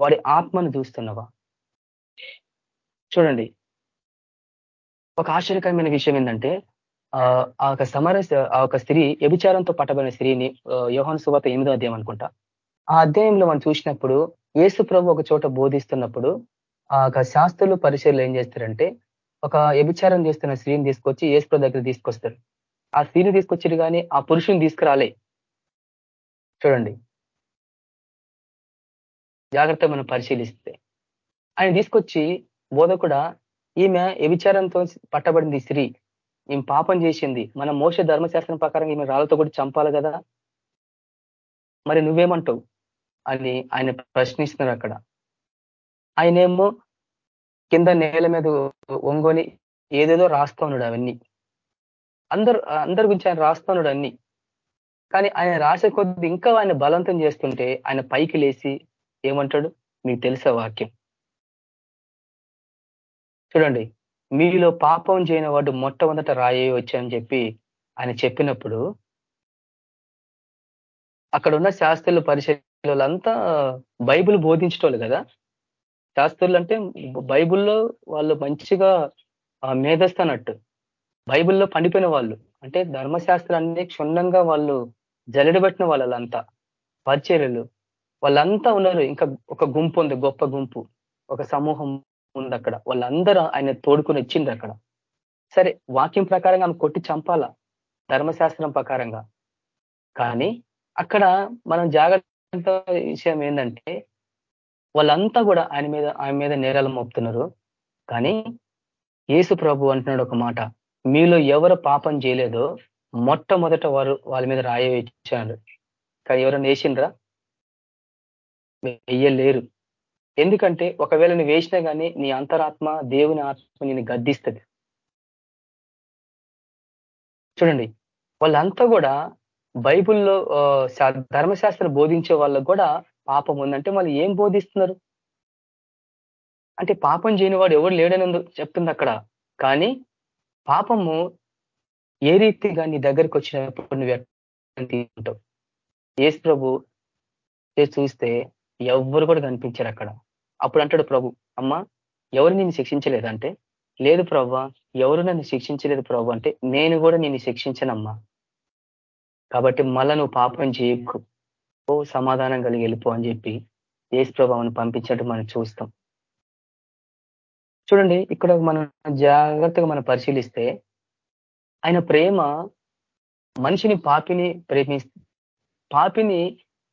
వారి ఆత్మను చూస్తున్నావా? చూడండి. ఒక ఆశ్చర్యకరమైన విషయం ఏంటంటే ఆ ఒక సమర ఆ ఒక స్త్రీ వ్యభిచారంతో పట్టబడిన స్త్రీని యోహన్ సువాత ఎనిమిదో అధ్యాయం అనుకుంటా. ఆ అధ్యాయంలో మనం చూసినప్పుడు ఏసు ప్రభు ఒక చోట బోధిస్తున్నప్పుడు ఆ యొక్క శాస్త్రులు పరిచయలు ఏం చేస్తారంటే ఒక వ్యభిచారం చేస్తున్న స్త్రీని తీసుకొచ్చి ఏసు దగ్గర తీసుకొస్తారు. ఆ స్త్రీని తీసుకొచ్చారు కానీ ఆ పురుషుని తీసుకురాలే. చూడండి. జాగ్రత్త మనం పరిశీలిస్తే. ఆయన తీసుకొచ్చి బోధకుడ ఈమె వ్యభిచారంతో పట్టబడింది స్త్రీ. ఈమె పాపం చేసింది. మన మోస ధర్మశాస్త్రం ప్రకారం ఈమె రాళ్ళతో కూడా చంపాలి కదా? మరి నువ్వేమంటావు? అని ఆయన ప్రశ్నిస్తున్నారు అక్కడ. ఆయనేమో కింద నేల మీద ఒంగొని ఏదేదో రాస్తా అవన్నీ. అందరు అందరి గురించి ఆయన రాస్తున్నాడు అన్ని. కానీ ఆయన రాసే కొద్ది ఇంకా ఆయన బలవంతం చేస్తుంటే ఆయన పైకి లేచి ఏమంటాడు? మీకు తెలుసా వాక్యం? చూడండి మీలో పాపం చేయని వాడు మొట్టమొదట రాయే వచ్చాయని చెప్పి ఆయన చెప్పినప్పుడు అక్కడ ఉన్న శాస్త్రులు పరిశీలంతా బైబుల్ బోధించటోళ్ళు కదా? శాస్త్రులు అంటే బైబుల్లో వాళ్ళు మంచిగా మేధస్తున్నట్టు. బైబుల్లో పండిపోయిన వాళ్ళు. అంటే ధర్మశాస్త్రాన్ని క్షుణ్ణంగా వాళ్ళు జల్లడబెట్టిన వాళ్ళంతా పరిచర్యలు. వాళ్ళంతా ఉన్నారు. ఇంకా ఒక గుంపు ఉంది గొప్ప గుంపు. ఒక సమూహం ఉంది అక్కడ వాళ్ళందరూ ఆయన తోడుకుని వచ్చింది అక్కడ సరే వాక్యం ప్రకారంగా ఆమె కొట్టి చంపాల? ధర్మశాస్త్రం ప్రకారంగా. కానీ అక్కడ మనం జాగ్రత్త విషయం ఏంటంటే వాళ్ళంతా కూడా ఆయన మీద ఆయన మీద నేరాలు మోపుతున్నారు. కానీ యేసు ప్రభు అంటున్నాడు ఒక మాట మీలో ఎవరు పాపం చేయలేదో మొట్టమొదట వారు వాళ్ళ మీద రాయ ఇచ్చారు కానీ ఎవరైనా వేసిండ్రా? వెయ్యలేరు ఎందుకంటే ఒకవేళ నువ్వు వేసినా కానీ నీ అంతరాత్మ దేవుని ఆత్మ నేను గద్దిస్తుంది. చూడండి వాళ్ళంతా కూడా బైబుల్లో ధర్మశాస్త్రం బోధించే వాళ్ళకు కూడా పాపం ఉందంటే మళ్ళీ ఏం బోధిస్తున్నారు? అంటే పాపం చేయని వాడు ఎవరు లేడని చెప్తుంది అక్కడ. కానీ పాపము ఏ రీతిగా నీ దగ్గరికి వచ్చినప్పుడు నువ్వు తీసుకుంటావు ఏసు ప్రభు చూస్తే ఎవ్వరు కూడా కనిపించారు అక్కడ. అప్పుడు అంటాడు ప్రభు అమ్మ ఎవరు నిన్ను శిక్షించలేదంటే లేదు ప్రభు ఎవరు నన్ను శిక్షించలేదు ప్రభు అంటే నేను కూడా నిన్ను శిక్షించనమ్మా. కాబట్టి మళ్ళా నువ్వు పాపం చేయకు. ఓ సమాధానం కలిగి వెళ్ళిపో అని చెప్పి ఏసు ప్రభావం పంపించడం మనం చూస్తాం. చూడండి ఇక్కడ మనం జాగ్రత్తగా మనం పరిశీలిస్తే ఆయన ప్రేమ మనిషిని పాపిని ప్రేమి పాపిని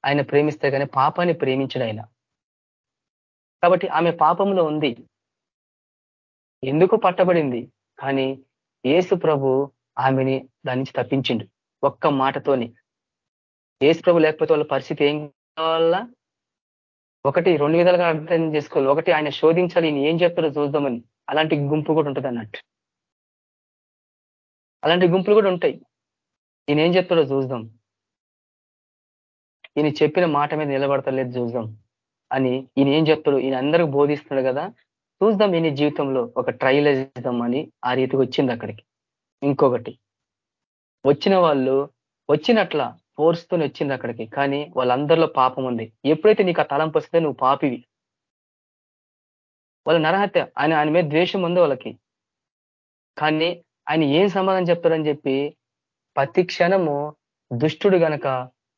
ఆయన ప్రేమిస్తే కానీ పాపాన్ని ప్రేమించడు ఆయన. కాబట్టి ఆమె పాపంలో ఉంది. ఎందుకు పట్టబడింది? కానీ ఏసు ప్రభు ఆమెని దాని నుంచి తప్పించిండు ఒక్క మాటతోని. ఏసు ప్రభు లేకపోతే వాళ్ళ పరిస్థితి ఏం కావాలా? ఒకటి రెండు విధాలుగా అర్థం చేసుకోవాలి. ఒకటి ఆయన శోధించాలి ఈయన ఏం చెప్తారో చూద్దామని. అలాంటి గుంపు కూడా ఉంటుంది అన్నట్టు. అలాంటి గుంపులు కూడా ఉంటాయి. ఈయన ఏం చెప్తారో చూద్దాం. ఈయన చెప్పిన మాట మీద నిలబడతలేదు చూద్దాం అని. ఈయన ఏం చెప్తాడు ఈయన అందరికి బోధిస్తున్నాడు కదా. చూద్దాం ఈయన జీవితంలో ఒక ట్రైల్ చేద్దాం అని ఆ రీతికి వచ్చింది అక్కడికి. ఇంకొకటి. వచ్చిన వాళ్ళు వచ్చినట్ల ఫోర్స్తో వచ్చింది అక్కడికి. కానీ వాళ్ళందరిలో పాపం ఉంది. ఎప్పుడైతే నీకు ఆ తలంపు వస్తే నువ్వు పాపివి. వాళ్ళ నరహత్య. ఆయన ఆయన మీద ద్వేషం ఉంది వాళ్ళకి. కానీ ఆయన ఏం సమాధానం చెప్తారని చెప్పి ప్రతి క్షణము దుష్టుడు గనక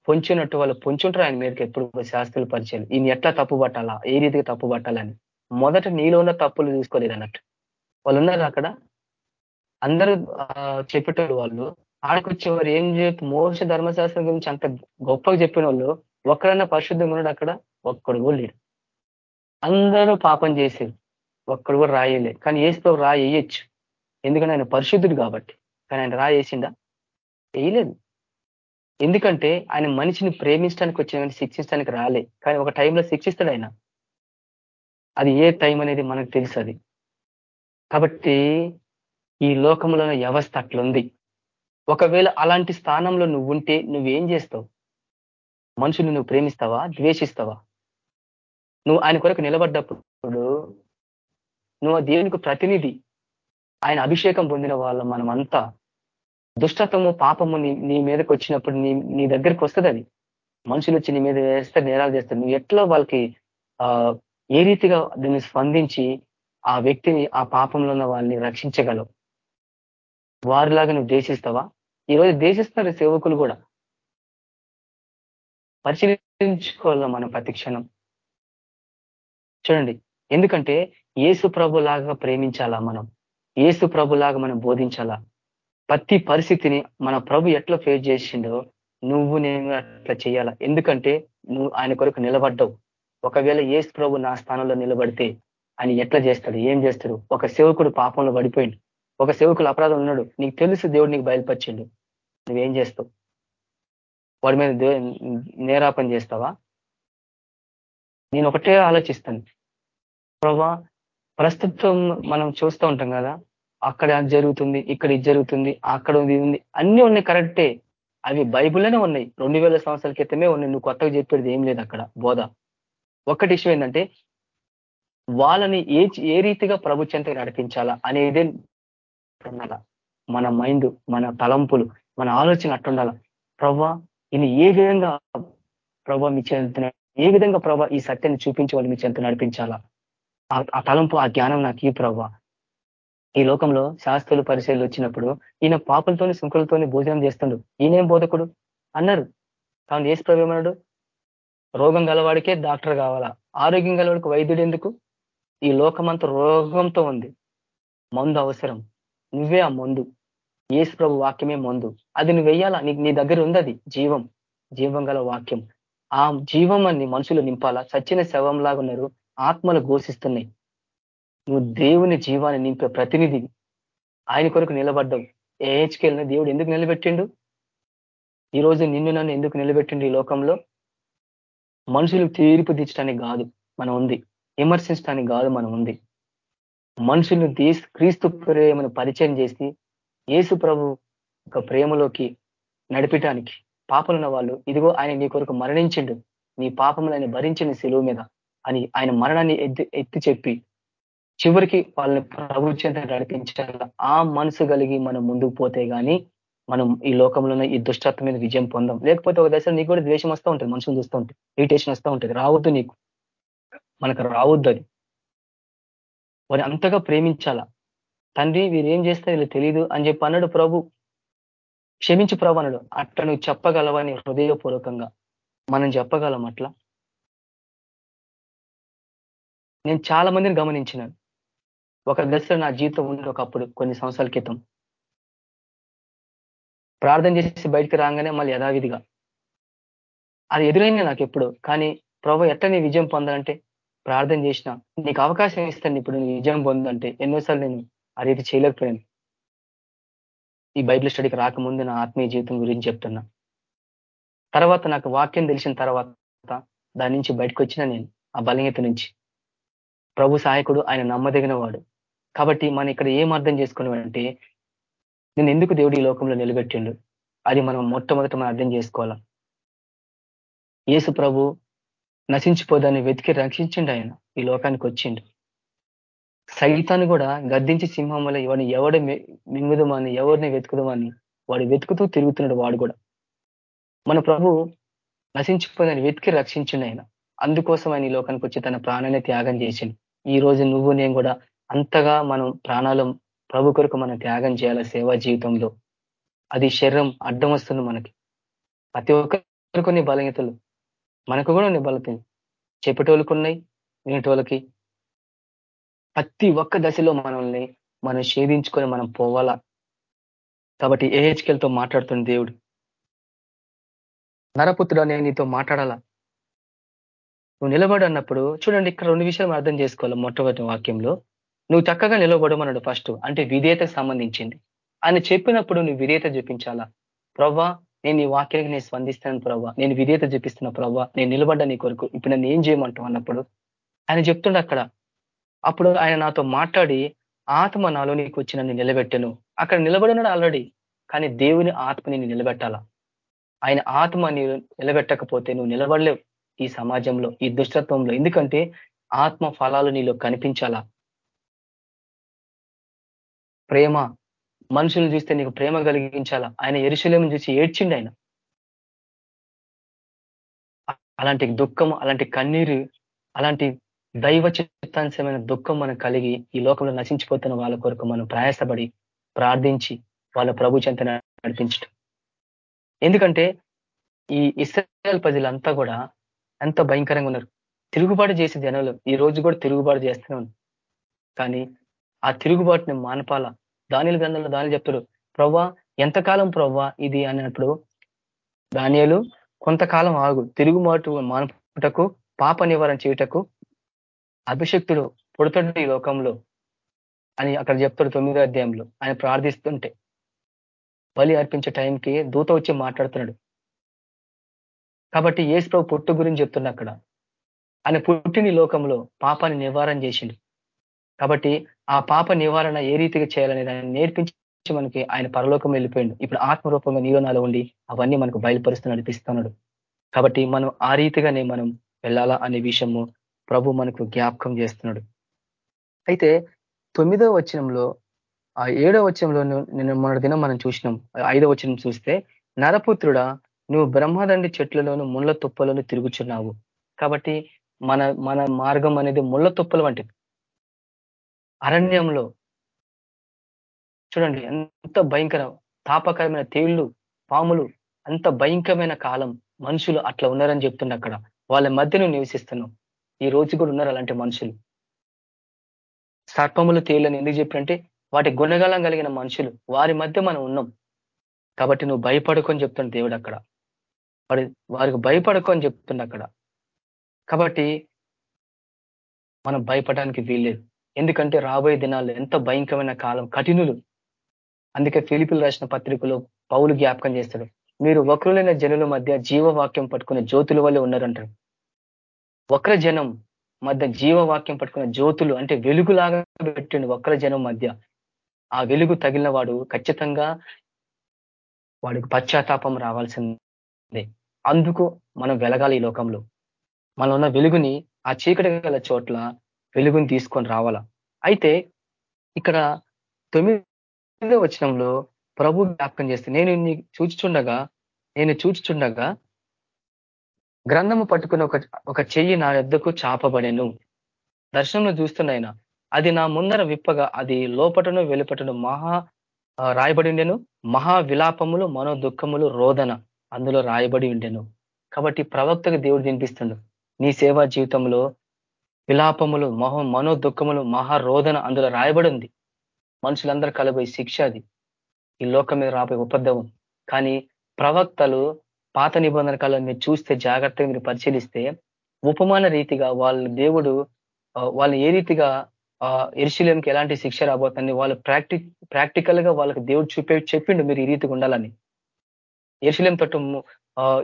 పొంచినట్టు వాళ్ళు పొంచుంటారు ఆయన మీదకి ఎప్పుడు శాస్త్రులు పరిచయాలు ఈయన ఎట్లా తప్పు పట్టాలా? ఏ రీతిగా తప్పు పట్టాలని? మొదట నీలో ఉన్న తప్పులు చూసుకోలేదు అన్నట్టు. వాళ్ళు ఉన్నారు అక్కడ. అందరూ చెప్పేటోళ్ళు వాళ్ళు ఆడకొచ్చేవారు. ఏం చెప్పి మోస ధర్మశాస్త్రం గురించి అంత గొప్పగా చెప్పిన వాళ్ళు ఒక్కడన్నా పరిశుద్ధంగా ఉన్నాడు అక్కడ ఒక్కడు కూడా లేడు. అందరూ పాపం చేసేది ఒక్కడు కూడా రాయలే కానీ ఏసుతో రాయి వేయచ్చు ఎందుకంటే ఆయన పరిశుద్ధుడు కాబట్టి. కానీ ఆయన రాయి వేసిండా వేయలేదు ఎందుకంటే ఆయన మనిషిని ప్రేమించడానికి వచ్చిన శిక్షించడానికి రాలే. కానీ ఒక టైంలో శిక్షిస్తాడు ఆయన. అది ఏ టైం అనేది మనకు తెలుసు అది. కాబట్టి ఈ లోకంలో వ్యవస్థ అట్లుంది. ఒకవేళ అలాంటి స్థానంలో నువ్వు ఉంటే నువ్వేం చేస్తావు? మనుషుని నువ్వు ప్రేమిస్తావా? ద్వేషిస్తావా? నువ్వు ఆయన కొరకు నిలబడ్డప్పుడు నువ్వు దేవునికి ప్రతినిధి ఆయన అభిషేకం పొందిన వాళ్ళ మనమంతా. దుష్టత్వము పాపము నీ మీదకి వచ్చినప్పుడు నీ నీ దగ్గరికి వస్తుంది అది. మనుషులు వచ్చి నీ మీద వేస్తే నేరాలు చేస్తారు. నువ్వు ఎట్లా వాళ్ళకి ఆ ఏ రీతిగా దీన్ని స్పందించి ఆ వ్యక్తిని ఆ పాపంలో ఉన్న వాళ్ళని రక్షించగలవు? వారిలాగా నువ్వు దేశిస్తావా ఈరోజు దేశిస్తున్నారు సేవకులు కూడా పరిశీలించుకోవాలా మనం ప్రతి క్షణం? చూడండి ఎందుకంటే ఏసు ప్రభు లాగా ప్రేమించాలా మనం? ఏసు ప్రభులాగా మనం బోధించాలా? ప్రతి పరిస్థితిని మన ప్రభు ఎట్లా ఫేస్ చేసిండో నువ్వు నేను అట్లా చేయాలా? ఎందుకంటే నువ్వు ఆయన కొరకు నిలబడ్డావు. ఒకవేళ ఏసు ప్రభు నా స్థానంలో నిలబడితే ఆయన ఎట్లా చేస్తాడు? ఏం చేస్తాడు? ఒక సేవకుడు పాపంలో పడిపోయిండు. ఒక సేవకుడు అపరాధం ఉన్నాడు. నీకు తెలుసు దేవుడు నీకు బయలుపరిచిండు. నువ్వేం చేస్తావు? వాడి మీద నేరాపం చేస్తావా? నేను ఒకటే ఆలోచిస్తాను. ప్రభా ప్రస్తుతం మనం చూస్తూ ఉంటాం కదా అక్కడ అది జరుగుతుంది ఇక్కడ ఇది జరుగుతుంది అక్కడ ఇది ఉంది అన్ని ఉన్నాయి కరెక్టే. అవి బైబుల్లోనే ఉన్నాయి. రెండు వేల సంవత్సరాల క్రితమే ఉన్నాయి. నువ్వు కొత్తగా చెప్పేది ఏం లేదు అక్కడ. బోధ. ఒక్కటి ఇష్యూ ఏంటంటే వాళ్ళని ఏ ఏ రీతిగా ప్రభుత్వంతో నడిపించాలా అనేదే మన మైండ్ మన తలంపులు. మన ఆలోచన అట్టుండాల. ప్రభా ఈయన ఏ విధంగా ప్రభా మీ చెందుతున్నాడు ఏ విధంగా ప్రభా ఈ సత్యాన్ని చూపించి వాళ్ళు మీ చెంత నడిపించాలా? ఆ తలంపు ఆ జ్ఞానం నాకు ఈ ప్రభా. ఈ లోకంలో శాస్త్రులు పరిశీలన వచ్చినప్పుడు ఈయన పాపలతోని శంకులతోని భోజనం చేస్తుండు. ఈయనేం బోధకుడు? అన్నారు. తాను ఏసు ప్రభు రోగం గలవాడికే డాక్టర్ కావాలా? ఆరోగ్యం గలవాడికి వైద్యుడు ఎందుకు? ఈ లోకమంతా రోగంతో ఉంది. మందు అవసరం. నువ్వే ఆ మందు. ఏసు ప్రభు వాక్యమే మందు. అది నువ్వు వెయ్యాలా? నీకు నీ దగ్గర ఉంది అది జీవం. జీవం గల వాక్యం. ఆ జీవం అన్ని మనుషులు నింపాలా? సచ్చిన శవంలాగా ఉన్నారు. ఆత్మలు ఘోషిస్తున్నాయి. నువ్వు దేవుని జీవాన్ని నింపే ప్రతినిధి. ఆయన కొరకు నిలబడ్డావు. ఏహెచ్కెళ్ళిన దేవుడు ఎందుకు నిలబెట్టిండు? ఈరోజు నిన్ను నన్ను ఎందుకు నిలబెట్టిండు ఈ లోకంలో? మనుషులు తీర్పు తీర్చడానికి కాదు మనం ఉంది. విమర్శించడానికి కాదు మనం ఉంది. మనుషులు దేశ క్రీస్తు ప్రేమను పరిచయం చేసి యేసు ప్రభు ఒక ప్రేమలోకి నడిపటానికి పాపలున్న వాళ్ళు ఇదిగో ఆయన నీ కొరకు మరణించిండు నీ పాపములని భరించిన సెలువు మీద అని ఆయన మరణాన్ని ఎత్తి ఎత్తి చెప్పి చివరికి వాళ్ళని ప్రభు చెంత నడిపించాల? ఆ మనసు కలిగి మనం ముందుకు పోతే గాని మనం ఈ లోకంలోనే ఈ దుష్టత్వం మీద విజయం పొందాం. లేకపోతే ఒక దశలో నీకు కూడా ద్వేషం వస్తూ ఉంటుంది మనుషులు చూస్తూ ఉంటుంది ఇరిటేషన్ వస్తూ ఉంటుంది. రావద్దు నీకు. మనకు రావద్దు అది. వారిని అంతగా ప్రేమించాలా? తండ్రి వీరేం చేస్తే వీళ్ళు తెలియదు అని చెప్పి అన్నాడు ప్రభు. క్షమించు ప్రభు అన్నాడు. అట్లా నువ్వు చెప్పగలవని హృదయపూర్వకంగా? మనం చెప్పగలం అట్లా? నేను చాలా మందిని గమనించినాను. ఒక దశలో నా జీవితం ఉంది ఒకప్పుడు కొన్ని సంవత్సరాల క్రితం. ప్రార్థన చేసి బయటికి రాగానే మళ్ళీ యథావిధిగా. అది ఎదురైంది నాకు ఎప్పుడు. కానీ ప్రభు ఎట్లా నీ విజయం పొందాలంటే ప్రార్థన చేసిన నీకు అవకాశం ఇస్తాను ఇప్పుడు నీ విజయం పొందంటే. ఎన్నోసార్లు నేను ఆ రీతి చేయలేకపోయాను. ఈ బైబిల్ స్టడీకి రాకముందు నా ఆత్మీయ జీవితం గురించి చెప్తున్నా. తర్వాత నాకు వాక్యం తెలిసిన తర్వాత దాని నుంచి బయటకు వచ్చిన నేను ఆ బలహీత నుంచి. ప్రభు సహాయకుడు ఆయన నమ్మదగిన వాడు కాబట్టి మనం ఇక్కడ ఏం అర్థం చేసుకున్నామంటే నేను ఎందుకు దేవుడు ఈ లోకంలో నిలబెట్టిండు? అది మనం మొట్టమొదట మనం అర్థం చేసుకోవాలా. యేసు ప్రభు నశించిపోదాన్ని వెతికి రక్షించిండు ఆయన ఈ లోకానికి వచ్చిండు. సైతాన్ని కూడా గద్దించి సింహం వల్ల వాడిని ఎవడు మింగుదామని ఎవరిని వెతుకుదామని వాడు వెతుకుతూ తిరుగుతున్నాడు వాడు కూడా. మన ప్రభు నశించిపోయిన వెతికి రక్షించిండు ఆయన. అందుకోసం ఆయన ఈ లోకానికి వచ్చి తన ప్రాణాన్ని త్యాగం చేసిండు. ఈ రోజు నువ్వు నేను కూడా అంతగా మనం ప్రాణాలు ప్రభు కొరకు మనం త్యాగం చేయాలి సేవా జీవితంలో? అది శరీరం అడ్డం వస్తుంది మనకి. ప్రతి ఒక్కరికి కొన్ని బలహీతలు మనకు కూడా ఉన్నాయి బలత చెప్పేటోళ్ళకున్నాయి వినేటోళ్ళకి ప్రతి ఒక్క దశలో మనల్ని మనం షేధించుకొని మనం పోవాలా? కాబట్టి ఏహెచ్కెల్తో మాట్లాడుతున్న దేవుడు. నరపుత్రుడు అనే నీతో మాట్లాడాలా? నువ్వు నిలబడి అన్నప్పుడు చూడండి ఇక్కడ రెండు విషయాలు అర్థం చేసుకోవాలి మొట్టమొదటి వాక్యంలో. నువ్వు చక్కగా నిలబడమన్నాడు ఫస్ట్ అంటే విధేయతకు సంబంధించింది. ఆయన చెప్పినప్పుడు నువ్వు విధేయత చూపించాలా? ప్రవ్వా నేను ఈ వాక్యానికి నేను స్పందిస్తాను ప్రవ్వా. నేను విధేయత చూపిస్తున్న ప్రవ్వా నేను నిలబడ్డా నీ కొరకు ఇప్పుడు నన్ను ఏం చేయమంటావు అన్నప్పుడు? ఆయన చెప్తుండ అక్కడ అప్పుడు ఆయన నాతో మాట్లాడి ఆత్మ నాలో నీకు వచ్చి నన్ను నిలబెట్టను. అక్కడ నిలబడినాడు ఆల్రెడీ కానీ దేవుని ఆత్మ నేను నిలబెట్టాలా. ఆయన ఆత్మ నీవు నిలబెట్టకపోతే నువ్వు నిలబడలేవు ఈ సమాజంలో ఈ దుష్టత్వంలో. ఎందుకంటే ఆత్మ ఫలాలు నీలో కనిపించాలా. ప్రేమ మనుషులు చూస్తే నీకు ప్రేమ కలిగించాలా. ఆయన ఎరుశలేము చూసి ఏడ్చిండు ఆయన. అలాంటి దుఃఖం అలాంటి కన్నీరు అలాంటి దైవ చిత్తాంశమైన దుఃఖం మనం కలిగి ఈ లోకంలో నశించిపోతున్న వాళ్ళ కొరకు మనం ప్రయాసపడి ప్రార్థించి వాళ్ళ ప్రభు చెంత నడిపించటం. ఎందుకంటే ఈ ఇస్రాయల్ ప్రజలంతా కూడా ఎంత భయంకరంగా ఉన్నారు. తిరుగుబాటు చేసే జనాలు ఈ రోజు కూడా తిరుగుబాటు చేస్తూనే ఉన్నారు. కానీ ఆ తిరుగుబాటుని మానపాల. దానిల గ్రంథంలో దాని చెప్తారు ప్రవ్వా ఎంతకాలం ప్రవ్వా ఇది? అన్నప్పుడు ధాన్యాలు కొంతకాలం ఆగు. తిరుగుబాటు మానపుటకు పాప నివారణ చేయుటకు అభిషక్తుడు పుడతాడు ఈ లోకంలో అని అక్కడ చెప్తాడు తొమ్మిదో అధ్యాయంలో. ఆయన ప్రార్థిస్తుంటే బలి అర్పించే టైంకి దూత వచ్చి మాట్లాడుతున్నాడు. కాబట్టి ఏసు ప్రభు పుట్టు గురించి చెప్తున్నా అక్కడ. ఆయన పుట్టిని లోకంలో పాపాన్ని నివారణ చేసిండు. కాబట్టి ఆ పాప నివారణ ఏ రీతిగా చేయాలనేది ఆయన నేర్పించి మనకి ఆయన పరలోకం వెళ్ళిపోయిండు. ఇప్పుడు ఆత్మరూపంగా నీలోనాలో ఉండి అవన్నీ మనకు బయలుపరుస్తూ నడిపిస్తున్నాడు కాబట్టి మనం ఆ రీతిగానే మనం వెళ్ళాలా అనే విషయము ప్రభు మనకు జ్ఞాపకం చేస్తున్నాడు. అయితే తొమ్మిదో వచనంలో ఆ ఏడో వచనంలో నేను మొన్నటి దినం మనం చూసినాం. ఐదో వచనం చూస్తే నరపుత్రుడా నువ్వు బ్రహ్మదండి చెట్లలోను ముళ్ళ తుప్పలను తిరుగుచున్నావు. కాబట్టి మన మన మార్గం అనేది ముళ్ళ తుప్పల వంటిది. అరణ్యంలో చూడండి ఎంత భయంకర తాపకరమైన తేళ్ళు పాములు అంత భయంకరమైన కాలం మనుషులు అట్లా ఉన్నారని చెప్తుండ అక్కడ. వాళ్ళ మధ్యను నివసిస్తున్నాం. ఈ రోజు కూడా ఉన్నారు అలాంటి మనుషులు. సర్పములు తేళ్ళని ఎందుకు చెప్పారంటే వాటి గుణగలం కలిగిన మనుషులు. వారి మధ్య మనం ఉన్నాం. కాబట్టి నువ్వు భయపడుకొని చెప్తున్న దేవుడు అక్కడ. వాడి వారికి భయపడుకొని చెప్తుండ అక్కడ. కాబట్టి మనం భయపడడానికి వీల్లేదు. ఎందుకంటే రాబోయే దినాల్లో ఎంత భయంకరమైన కాలం కఠినులు. అందుకే ఫిలిపిలు రాసిన పత్రికలో పౌలు జ్ఞాపకం చేస్తాడు. మీరు వక్రులైన జనుల మధ్య జీవవాక్యం పట్టుకునే జ్యోతుల వల్లే ఉన్నారంటారు. వక్ర జనం మధ్య జీవవాక్యం పట్టుకున్న జ్యోతులు అంటే వెలుగులాగా పెట్టిండు వక్ర జనం మధ్య. ఆ వెలుగు తగిలిన వాడు ఖచ్చితంగా వాడికి పశ్చాత్తాపం రావాల్సిందే. అందుకు మనం వెలగాలి ఈ లోకంలో. మనం ఉన్న వెలుగుని ఆ చీకటి గల చోట్ల వెలుగుని తీసుకొని రావాలా. అయితే ఇక్కడ తొమ్మిదో వచనంలో ప్రభు జ్ఞాపకం చేస్తే నేను చూచుచుండగా నేను చూచుచుండగా గ్రంథము పట్టుకుని ఒక ఒక చెయ్యి నా ఎద్దకు చాపబడెను. దర్శనంలో చూస్తున్నాయన అది నా ముందర విప్పగా అది లోపటను వెలుపటను మహా రాయబడి ఉండెను మహా విలాపములు మనో దుఃఖములు రోదన అందులో రాయబడి ఉండెను కాబట్టి ప్రవక్తకు దేవుడు వినిపిస్తుండు నీ సేవా జీవితంలో విలాపములు మహో మనో దుఃఖములు మహా రోదన అందులో రాయబడి ఉంది మనుషులందరూ కలబోయే శిక్ష అది. ఈ లోకం మీద రాబోయే ఉపద్రవం. కానీ ప్రవక్తలు పాత నిబంధన కాలం మీరు చూస్తే జాగ్రత్తగా మీరు పరిశీలిస్తే ఉపమాన రీతిగా వాళ్ళ దేవుడు వాళ్ళు ఏ రీతిగా ఎరుశీలంకి ఎలాంటి శిక్ష రాబోతుంది వాళ్ళు ప్రాక్టి ప్రాక్టికల్గా వాళ్ళకి దేవుడు చూపే చెప్పిండు మీరు ఈ రీతిగా ఉండాలని. ఎరుశీలం తట్టు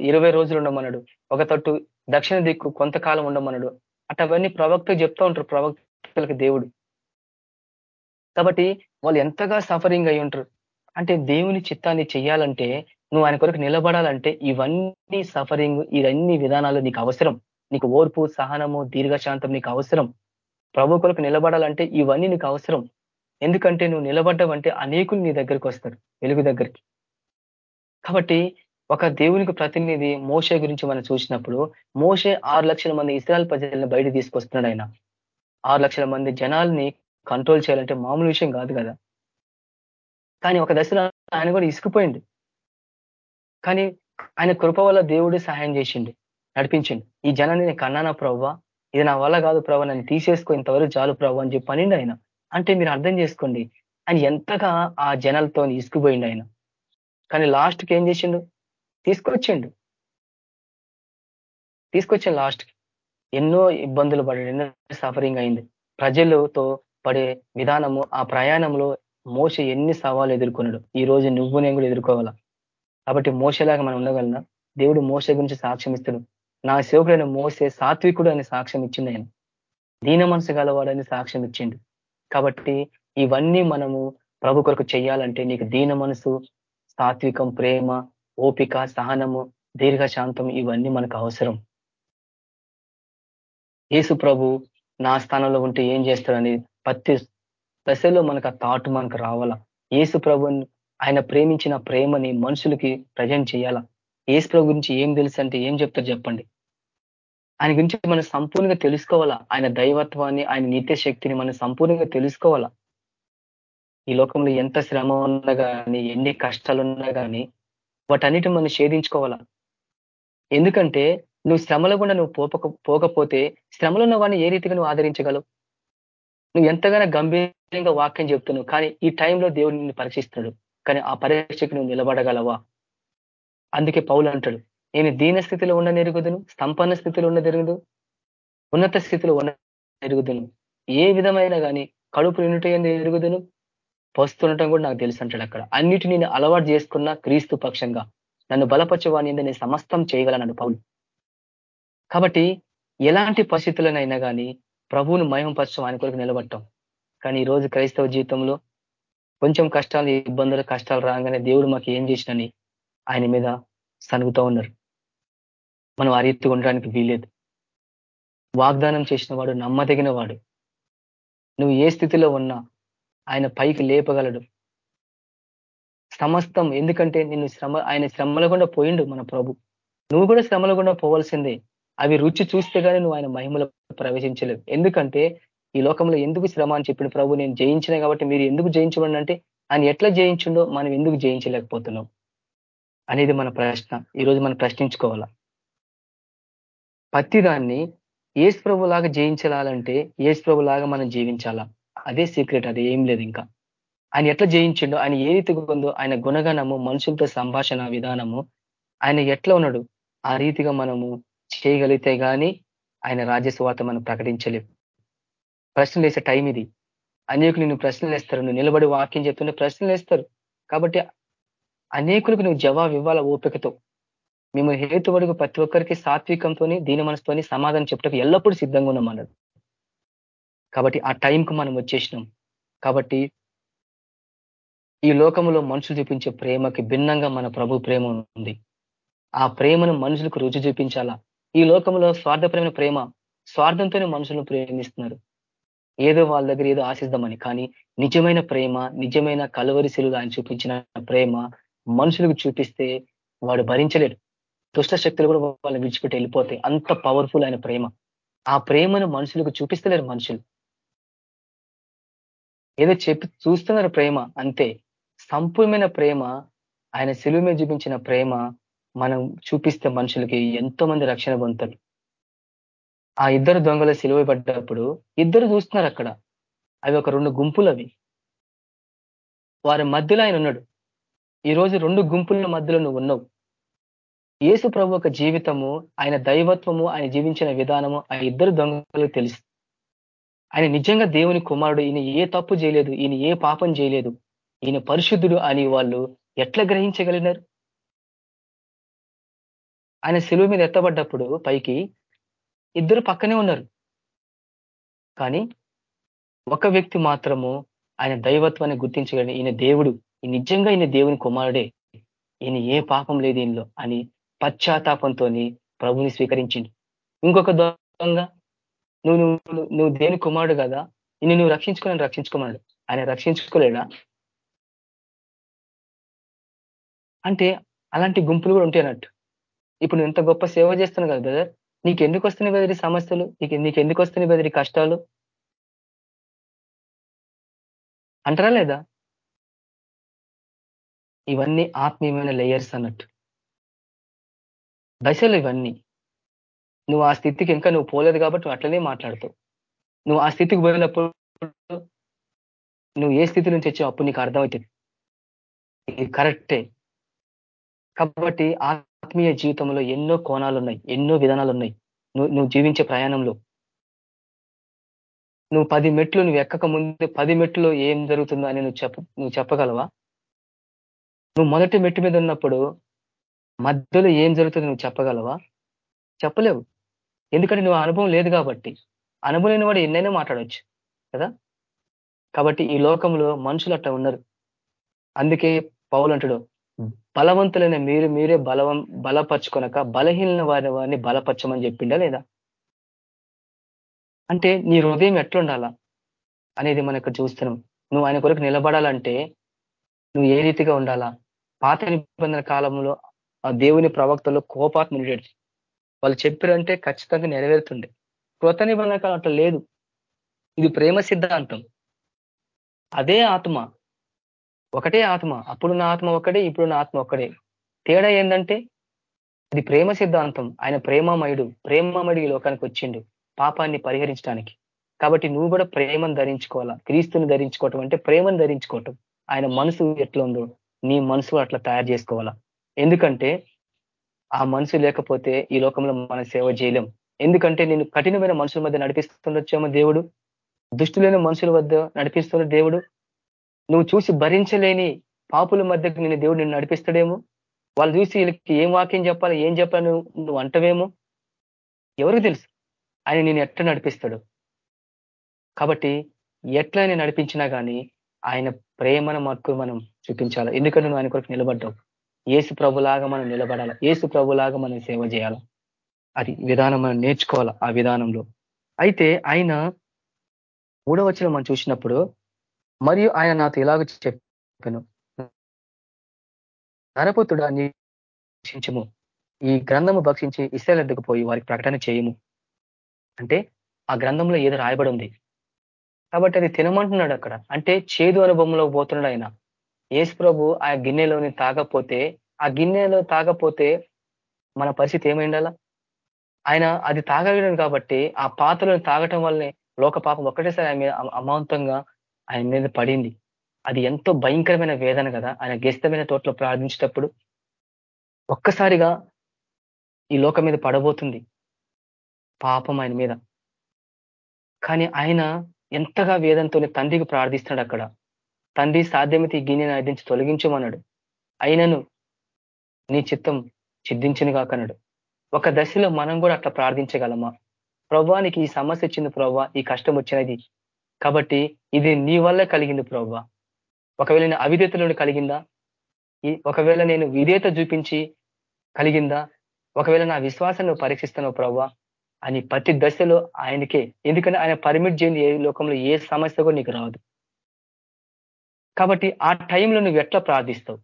ఇరవై రోజులు ఉండమన్నాడు. ఒక తట్టు దక్షిణ దిక్కు కొంతకాలం ఉండమన్నాడు. అటవన్నీ ప్రవక్త చెప్తా ఉంటారు ప్రవక్తలకు దేవుడు. కాబట్టి వాళ్ళు ఎంతగా సఫరింగ్ అయి ఉంటారు? అంటే దేవుని చిత్తాన్ని చెయ్యాలంటే నువ్వు ఆయన కొరకు నిలబడాలంటే ఇవన్నీ సఫరింగ్ ఇవన్నీ విధానాలు నీకు అవసరం. నీకు ఓర్పు సహనము దీర్ఘశాంతం నీకు అవసరం. ప్రభు కొరకు నిలబడాలంటే ఇవన్నీ నీకు అవసరం. ఎందుకంటే నువ్వు నిలబడ్డావంటే అనేకులు నీ దగ్గరికి వస్తారు వెలుగు దగ్గరికి. కాబట్టి ఒక దేవునికి ప్రతినిధి మోసే గురించి మనం చూసినప్పుడు మోసే ఆరు లక్షల మంది ఇస్రాయల్ ప్రజలను బయట తీసుకొస్తున్నాడు ఆయన. ఆరు లక్షల మంది జనాల్ని కంట్రోల్ చేయాలంటే మామూలు విషయం కాదు కదా. కానీ ఒక దశలో ఆయన కూడా ఇసుకుపోయింది కానీ ఆయన కృప వల్ల దేవుడే సహాయం చేసిండు నడిపించిండు. ఈ జనాన్ని నేను కన్నానా ప్రభావ ఇది నా వల్ల కాదు ప్రభావ నన్ను తీసేసుకో ఇంతవరకు చాలు ప్రభు అని చెప్పి అనిండి ఆయన. అంటే మీరు అర్థం చేసుకోండి ఆయన ఎంతగా ఆ జనాలతో ఇసుకుపోయిండు ఆయన. కానీ లాస్ట్కి ఏం చేసిండు? తీసుకొచ్చిండు. తీసుకొచ్చిండు లాస్ట్కి. ఎన్నో ఇబ్బందులు పడాడు ఎన్నో సఫరింగ్ అయింది. ప్రజలతో పడే విధానము ఆ ప్రయాణంలో మోస ఎన్ని సవాలు ఎదుర్కొన్నాడు? ఈ రోజు నువ్వు నేను కూడా ఎదుర్కోవాలా? కాబట్టి మోసలాగా మనం ఉండగలనా? దేవుడు మోస గురించి సాక్ష్యం ఇస్తాడు. నా సేవకుడైన మోసే సాత్వికుడు అని సాక్ష్యం ఇచ్చింది ఆయన. దీన మనసు గలవాడని సాక్ష్యం ఇచ్చిండు. కాబట్టి ఇవన్నీ మనము ప్రభు కొరకు చేయాలంటే నీకు దీన మనసు సాత్వికం ప్రేమ ఓపిక సహనము దీర్ఘశాంతం ఇవన్నీ మనకు అవసరం. యేసు ప్రభు నా స్థానంలో ఉంటే ఏం చేస్తాడని ప్రతి దశలో మనకు ఆ థాట్ మనకు రావాలా? ఏసు ప్రభుని ఆయన ప్రేమించిన ప్రేమని మనుషులకి ప్రజెంట్ చేయాలా? ఏసు ప్రభు గురించి ఏం తెలుసు అంటే ఏం చెప్తారు చెప్పండి. ఆయన గురించి మనం సంపూర్ణంగా తెలుసుకోవాలా? ఆయన దైవత్వాన్ని ఆయన నిత్య శక్తిని మనం సంపూర్ణంగా తెలుసుకోవాలా? ఈ లోకంలో ఎంత శ్రమ ఉన్నా కానీ ఎన్ని కష్టాలు ఉన్నా కానీ వాటన్నిటిని మనం షేధించుకోవాలా ఎందుకంటే నువ్వు శ్రమల గుండా నువ్వు పోపక పోకపోతే శ్రమలో ఉన్న వాడిని ఏ రీతిగా నువ్వు ఆదరించగలవు? నువ్వు ఎంతగానో గంభీరంగా వాక్యం చెప్తున్నావు కానీ ఈ టైంలో దేవుడు నిన్ను పరీక్షిస్తున్నాడు కానీ ఆ పరీక్షకి నువ్వు నిలబడగలవా? అందుకే పౌలు అంటాడు నేను దీన స్థితిలో ఉన్న నెరుగుదును సంపన్న స్థితిలో ఉన్న నెరుగుదు ఉన్నత స్థితిలో ఉన్న ఎరుగుదును ఏ విధమైన కానీ కడుపు నిండుట ఎరుగుదును పోస్తుండటం కూడా నాకు తెలుసు అంటాడు అక్కడ. అన్నిటి నేను అలవాటు చేసుకున్న క్రీస్తు పక్షంగా. నన్ను బలపరచవాణి నేను సమస్తం చేయగలను పౌలు. కాబట్టి ఎలాంటి పరిస్థితులనైనా కానీ ప్రభువును మయంపరచడం ఆయన కొరకు నిలబడటం కానీ ఈ రోజు క్రైస్తవ జీవితంలో కొంచెం కష్టాలు ఇబ్బందులు కష్టాలు రాగానే దేవుడు మాకు ఏం చేసినని ఆయన మీద సనుగుతూ ఉన్నారు. మనం ఆ రీతిగా ఉండడానికి వీలేదు వాగ్దానం చేసిన వాడు నమ్మదగిన వాడు నువ్వు ఏ స్థితిలో ఉన్నా ఆయన పైకి లేపగలడు. సమస్తం ఎందుకంటే నిన్ను శ్రమ ఆయన శ్రమల గుండా పోయిండు మన ప్రభు. నువ్వు కూడా శ్రమల గుండా పోవాల్సిందే. అవి రుచి చూస్తే కానీ నువ్వు ఆయన మహిమలో ప్రవేశించలేవు. ఎందుకంటే ఈ లోకంలో ఎందుకు శ్రమ అని చెప్పిన ప్రభు నేను జయించిన కాబట్టి మీరు ఎందుకు జయించబడి అంటే ఆయన ఎట్లా జయించిండో మనం ఎందుకు జయించలేకపోతున్నాం అనేది మన ప్రశ్న. ఈరోజు మనం ప్రశ్నించుకోవాలా? ప్రతిదాన్ని ఏసు ప్రభులాగా జయించాలంటే ఏసు ప్రభులాగా మనం జీవించాలా? అదే సీక్రెట్ అది ఏం లేదు ఇంకా. ఆయన ఎట్లా జయించిండో ఆయన ఏ రీతిగా ఉందో ఆయన గుణగణము మనుషులతో సంభాషణ విధానము ఆయన ఎట్లా ఉన్నాడు ఆ రీతిగా మనము చేయగలిగితే కానీ ఆయన రాజ్యస్వార్త మనం ప్రకటించలేము ప్రశ్నలు వేసే టైం ఇది. అనేకులు నువ్వు ప్రశ్నలు వేస్తారు నువ్వు నిలబడి వాక్యం చెప్తుంటే ప్రశ్నలు వేస్తారు కాబట్టి అనేకులకు నువ్వు జవాబు ఇవ్వాల ఓపికతో? మేము హేతువడుగు ప్రతి ఒక్కరికి సాత్వికంతో దీని మనసుతోని సమాధానం చెప్పటకు ఎల్లప్పుడూ సిద్ధంగా ఉన్నాం అన్నాడు కాబట్టి ఆ టైంకు మనం వచ్చేసినాం. కాబట్టి ఈ లోకంలో మనుషులు చూపించే ప్రేమకి భిన్నంగా మన ప్రభు ప్రేమ ఉంది. ఆ ప్రేమను మనుషులకు రుచి చూపించాలా? ఈ లోకంలో స్వార్థపరమైన ప్రేమ స్వార్థంతోనే మనుషులను ప్రేమిస్తున్నారు. ఏదో వాళ్ళ దగ్గర ఏదో ఆశిద్దామని కానీ నిజమైన ప్రేమ నిజమైన కలవరిశిలు ఆయన చూపించిన ప్రేమ మనుషులకు చూపిస్తే వాడు భరించలేడు. దుష్ట శక్తులు కూడా వాళ్ళని విడిచిపెట్టి వెళ్ళిపోతాయి. అంత పవర్ఫుల్ అయిన ప్రేమ. ఆ ప్రేమను మనుషులకు చూపిస్తలేరు మనుషులు. ఏదో చెప్పి చూస్తున్నారు ప్రేమ అంతే. సంపూర్ణమైన ప్రేమ ఆయన సెలువు మీద చూపించిన ప్రేమ మనం చూపిస్తే మనుషులకి ఎంతో మంది రక్షణ పొందుతారు. ఆ ఇద్దరు దొంగలు సిలువ పడ్డప్పుడు ఇద్దరు చూస్తున్నారు అక్కడ. అవి ఒక రెండు గుంపులు అవి వారి మధ్యలో ఆయన ఉన్నాడు. ఈరోజు రెండు గుంపుల మధ్యలో నువ్వు ఉన్నావు. యేసు ప్రభు ఒక జీవితము ఆయన దైవత్వము ఆయన జీవించిన విధానము ఆ ఇద్దరు దొంగలకు తెలుసు. ఆయన నిజంగా దేవుని కుమారుడు. ఈయన ఏ తప్పు చేయలేదు. ఈయన ఏ పాపం చేయలేదు. ఈయన పరిశుద్ధుడు అని వాళ్ళు ఎట్లా గ్రహించగలిగినారు? ఆయన సెలువు మీద ఎత్తబడ్డప్పుడు పైకి ఇద్దరు పక్కనే ఉన్నారు. కానీ ఒక వ్యక్తి మాత్రము ఆయన దైవత్వాన్ని గుర్తించగలిగిన ఈయన దేవుడు ఈ నిజంగా ఈయన దేవుని కుమారుడే. ఈయన ఏ పాపం లేదు ఈయనలో అని పశ్చాత్తాపంతో ప్రభుని స్వీకరించింది ఇంకొక దొంగ నువ్వు నువ్వు నువ్వు దేని కుమారుడు కదా నిన్ను నువ్వు రక్షించుకోవాలని రక్షించుకోమన్నాడు. ఆయన రక్షించుకోలేడా? అంటే అలాంటి గుంపులు కూడా ఉంటాయి అన్నట్టు ఇప్పుడు ఎంత గొప్ప సేవ చేస్తున్నావు కదా బ్రదర్ నీకు ఎందుకు వస్తున్నాయి బదిరి సమస్యలు? నీకు ఎందుకు వస్తున్నాయి బదిరి కష్టాలు? అంటారా లేదా? ఇవన్నీ ఆత్మీయమైన లేయర్స్ అన్నట్టు. దశలు ఇవన్నీ. నువ్వు ఆ స్థితికి ఇంకా నువ్వు పోలేదు కాబట్టి నువ్వు అట్లనే మాట్లాడుతావు. నువ్వు ఆ స్థితికి పోయినప్పుడు నువ్వు ఏ స్థితి నుంచి వచ్చావు అప్పుడు నీకు అర్థమవుతుంది. ఇది కరెక్టే. కాబట్టి ఆత్మీయ జీవితంలో ఎన్నో కోణాలు ఉన్నాయి ఎన్నో విధానాలు ఉన్నాయి నువ్వు నువ్వు జీవించే ప్రయాణంలో. నువ్వు పది మెట్లు నువ్వు ఎక్కక ముందు పది మెట్లు ఏం జరుగుతుందో అని నువ్వు చెప్ప నువ్వు చెప్పగలవా? నువ్వు మొదటి మెట్టు మీద ఉన్నప్పుడు మధ్యలో ఏం జరుగుతుందో నువ్వు చెప్పగలవా? చెప్పలేవు. ఎందుకంటే నువ్వు అనుభవం లేదు కాబట్టి. అనుభవం లేని వాడు ఎన్నైనా మాట్లాడవచ్చు కదా? కాబట్టి ఈ లోకంలో మనుషులు అట్లా ఉన్నారు. అందుకే పౌలు అంటాడు బలవంతులైన మీరు మీరే బలవం బలపరచుకొనక బలహీన వారి వారిని బలపరచమని చెప్పిండా లేదా? అంటే నీ హృదయం ఎట్లుండాలా అనేది మనం ఇక్కడ చూస్తున్నాం. నువ్వు ఆయన కొరకు నిలబడాలంటే నువ్వు ఏ రీతిగా ఉండాలా? పాత నిబంధన కాలంలో ఆ దేవుని ప్రవక్తలు కోపాత్మ వాళ్ళు చెప్పారంటే ఖచ్చితంగా నెరవేరుతుండే. కృత నిబంధన కాలం అట్లా లేదు. ఇది ప్రేమ సిద్ధాంతం. అదే ఆత్మ ఒకటే ఆత్మ అప్పుడు నా ఆత్మ ఒకటే నా ఆత్మ ఒకటే తేడా ఏంటంటే ఇది ప్రేమ సిద్ధాంతం. ఆయన ప్రేమమయుడు ప్రేమమయుడు ఈ లోకానికి వచ్చిండు పాపాన్ని పరిహరించడానికి. కాబట్టి నువ్వు కూడా ప్రేమను ధరించుకోవాలా? క్రీస్తుని ధరించుకోవటం అంటే ప్రేమను ధరించుకోవటం. ఆయన మనసు ఎట్లా ఉందో నీ మనసు అట్లా తయారు చేసుకోవాలా? ఎందుకంటే ఆ మనసు లేకపోతే ఈ లోకంలో మన సేవ చేయలేం. ఎందుకంటే నేను కఠినమైన మనుషుల మధ్య నడిపిస్తుండొచ్చేమో దేవుడు? దుష్టులైన మనుషుల వద్ద నడిపిస్తున్న దేవుడు? నువ్వు చూసి భరించలేని పాపుల మధ్యకు నేను దేవుడు నిన్ను నడిపిస్తాడేమో? వాళ్ళు చూసి వీళ్ళకి ఏం వాక్యం చెప్పాలి ఏం చెప్పాలి నువ్వు అంటవేమో? ఎవరికి తెలుసు? ఆయన నేను ఎట్లా నడిపిస్తాడు? కాబట్టి ఎట్లా నడిపించినా కానీ ఆయన ప్రేమను మటుకు మనం చూపించాలి. ఎందుకంటే నువ్వు ఆయన కొరకు నిలబడ్డావు. ఏసు ప్రభులాగా మనం నిలబడాలి? ఏసు ప్రభులాగా మనం సేవ చేయాలి? అది విధానం మనం నేర్చుకోవాలి ఆ విధానంలో? అయితే ఆయన మూడవచనం మనం చూసినప్పుడు మరియు ఆయన నాతో ఇలాగ చెప్పాను. నరపుతుడా నిక్షించము ఈ గ్రంథము భక్షించి ఇస్రాయల్ పోయి వారికి ప్రకటన చేయము? అంటే ఆ గ్రంథంలో ఏదో రాయబడి ఉంది? కాబట్టి అది తినమంటున్నాడు అక్కడ. అంటే చేదు అనుభవంలో పోతున్నాడు ఆయన. యేసుప్రభు ప్రభు ఆ గిన్నెలోని తాగపోతే ఆ గిన్నెలో తాగపోతే మన పరిస్థితి ఏమైండాలా ఆయన అది తాగలేడు కాబట్టి ఆ పాత్రలను తాగటం వల్లనే లోక పాపం ఒక్కటేసారి ఆయన అమాంతంగా ఆయన మీద పడింది. అది ఎంతో భయంకరమైన వేదన కదా? ఆయన గెస్తమైన తోటలో ప్రార్థించేటప్పుడు ఒక్కసారిగా ఈ లోకం మీద పడబోతుంది పాపం ఆయన మీద. కానీ ఆయన ఎంతగా వేదంతోనే తండ్రికి ప్రార్థిస్తున్నాడు అక్కడ. తండ్రి సాధ్యమైతే ఈ గిన్నెను అర్థించి తొలగించమన్నాడు. అయినను నీ చిత్తం సిద్ధించిన కాకన్నాడు ఒక దశలో మనం కూడా అట్లా ప్రార్థించగలమా? ప్రభానికి ఈ సమస్య వచ్చింది ప్రభా ఈ కష్టం వచ్చినది. కాబట్టి ఇది నీ వల్లే కలిగింది ప్రభా. ఒకవేళ నేను అవిధేతలో కలిగిందా? ఒకవేళ నేను విధేత చూపించి కలిగిందా? ఒకవేళ నా విశ్వాసాన్ని పరీక్షిస్తాను ప్రభా అని ప్రతి దశలో ఆయనకే. ఎందుకంటే ఆయన పర్మిట్ చేయండి ఏ లోకంలో ఏ సమస్య కూడా నీకు రాదు. కాబట్టి ఆ టైంలో నువ్వు ఎట్లా ప్రార్థిస్తావు?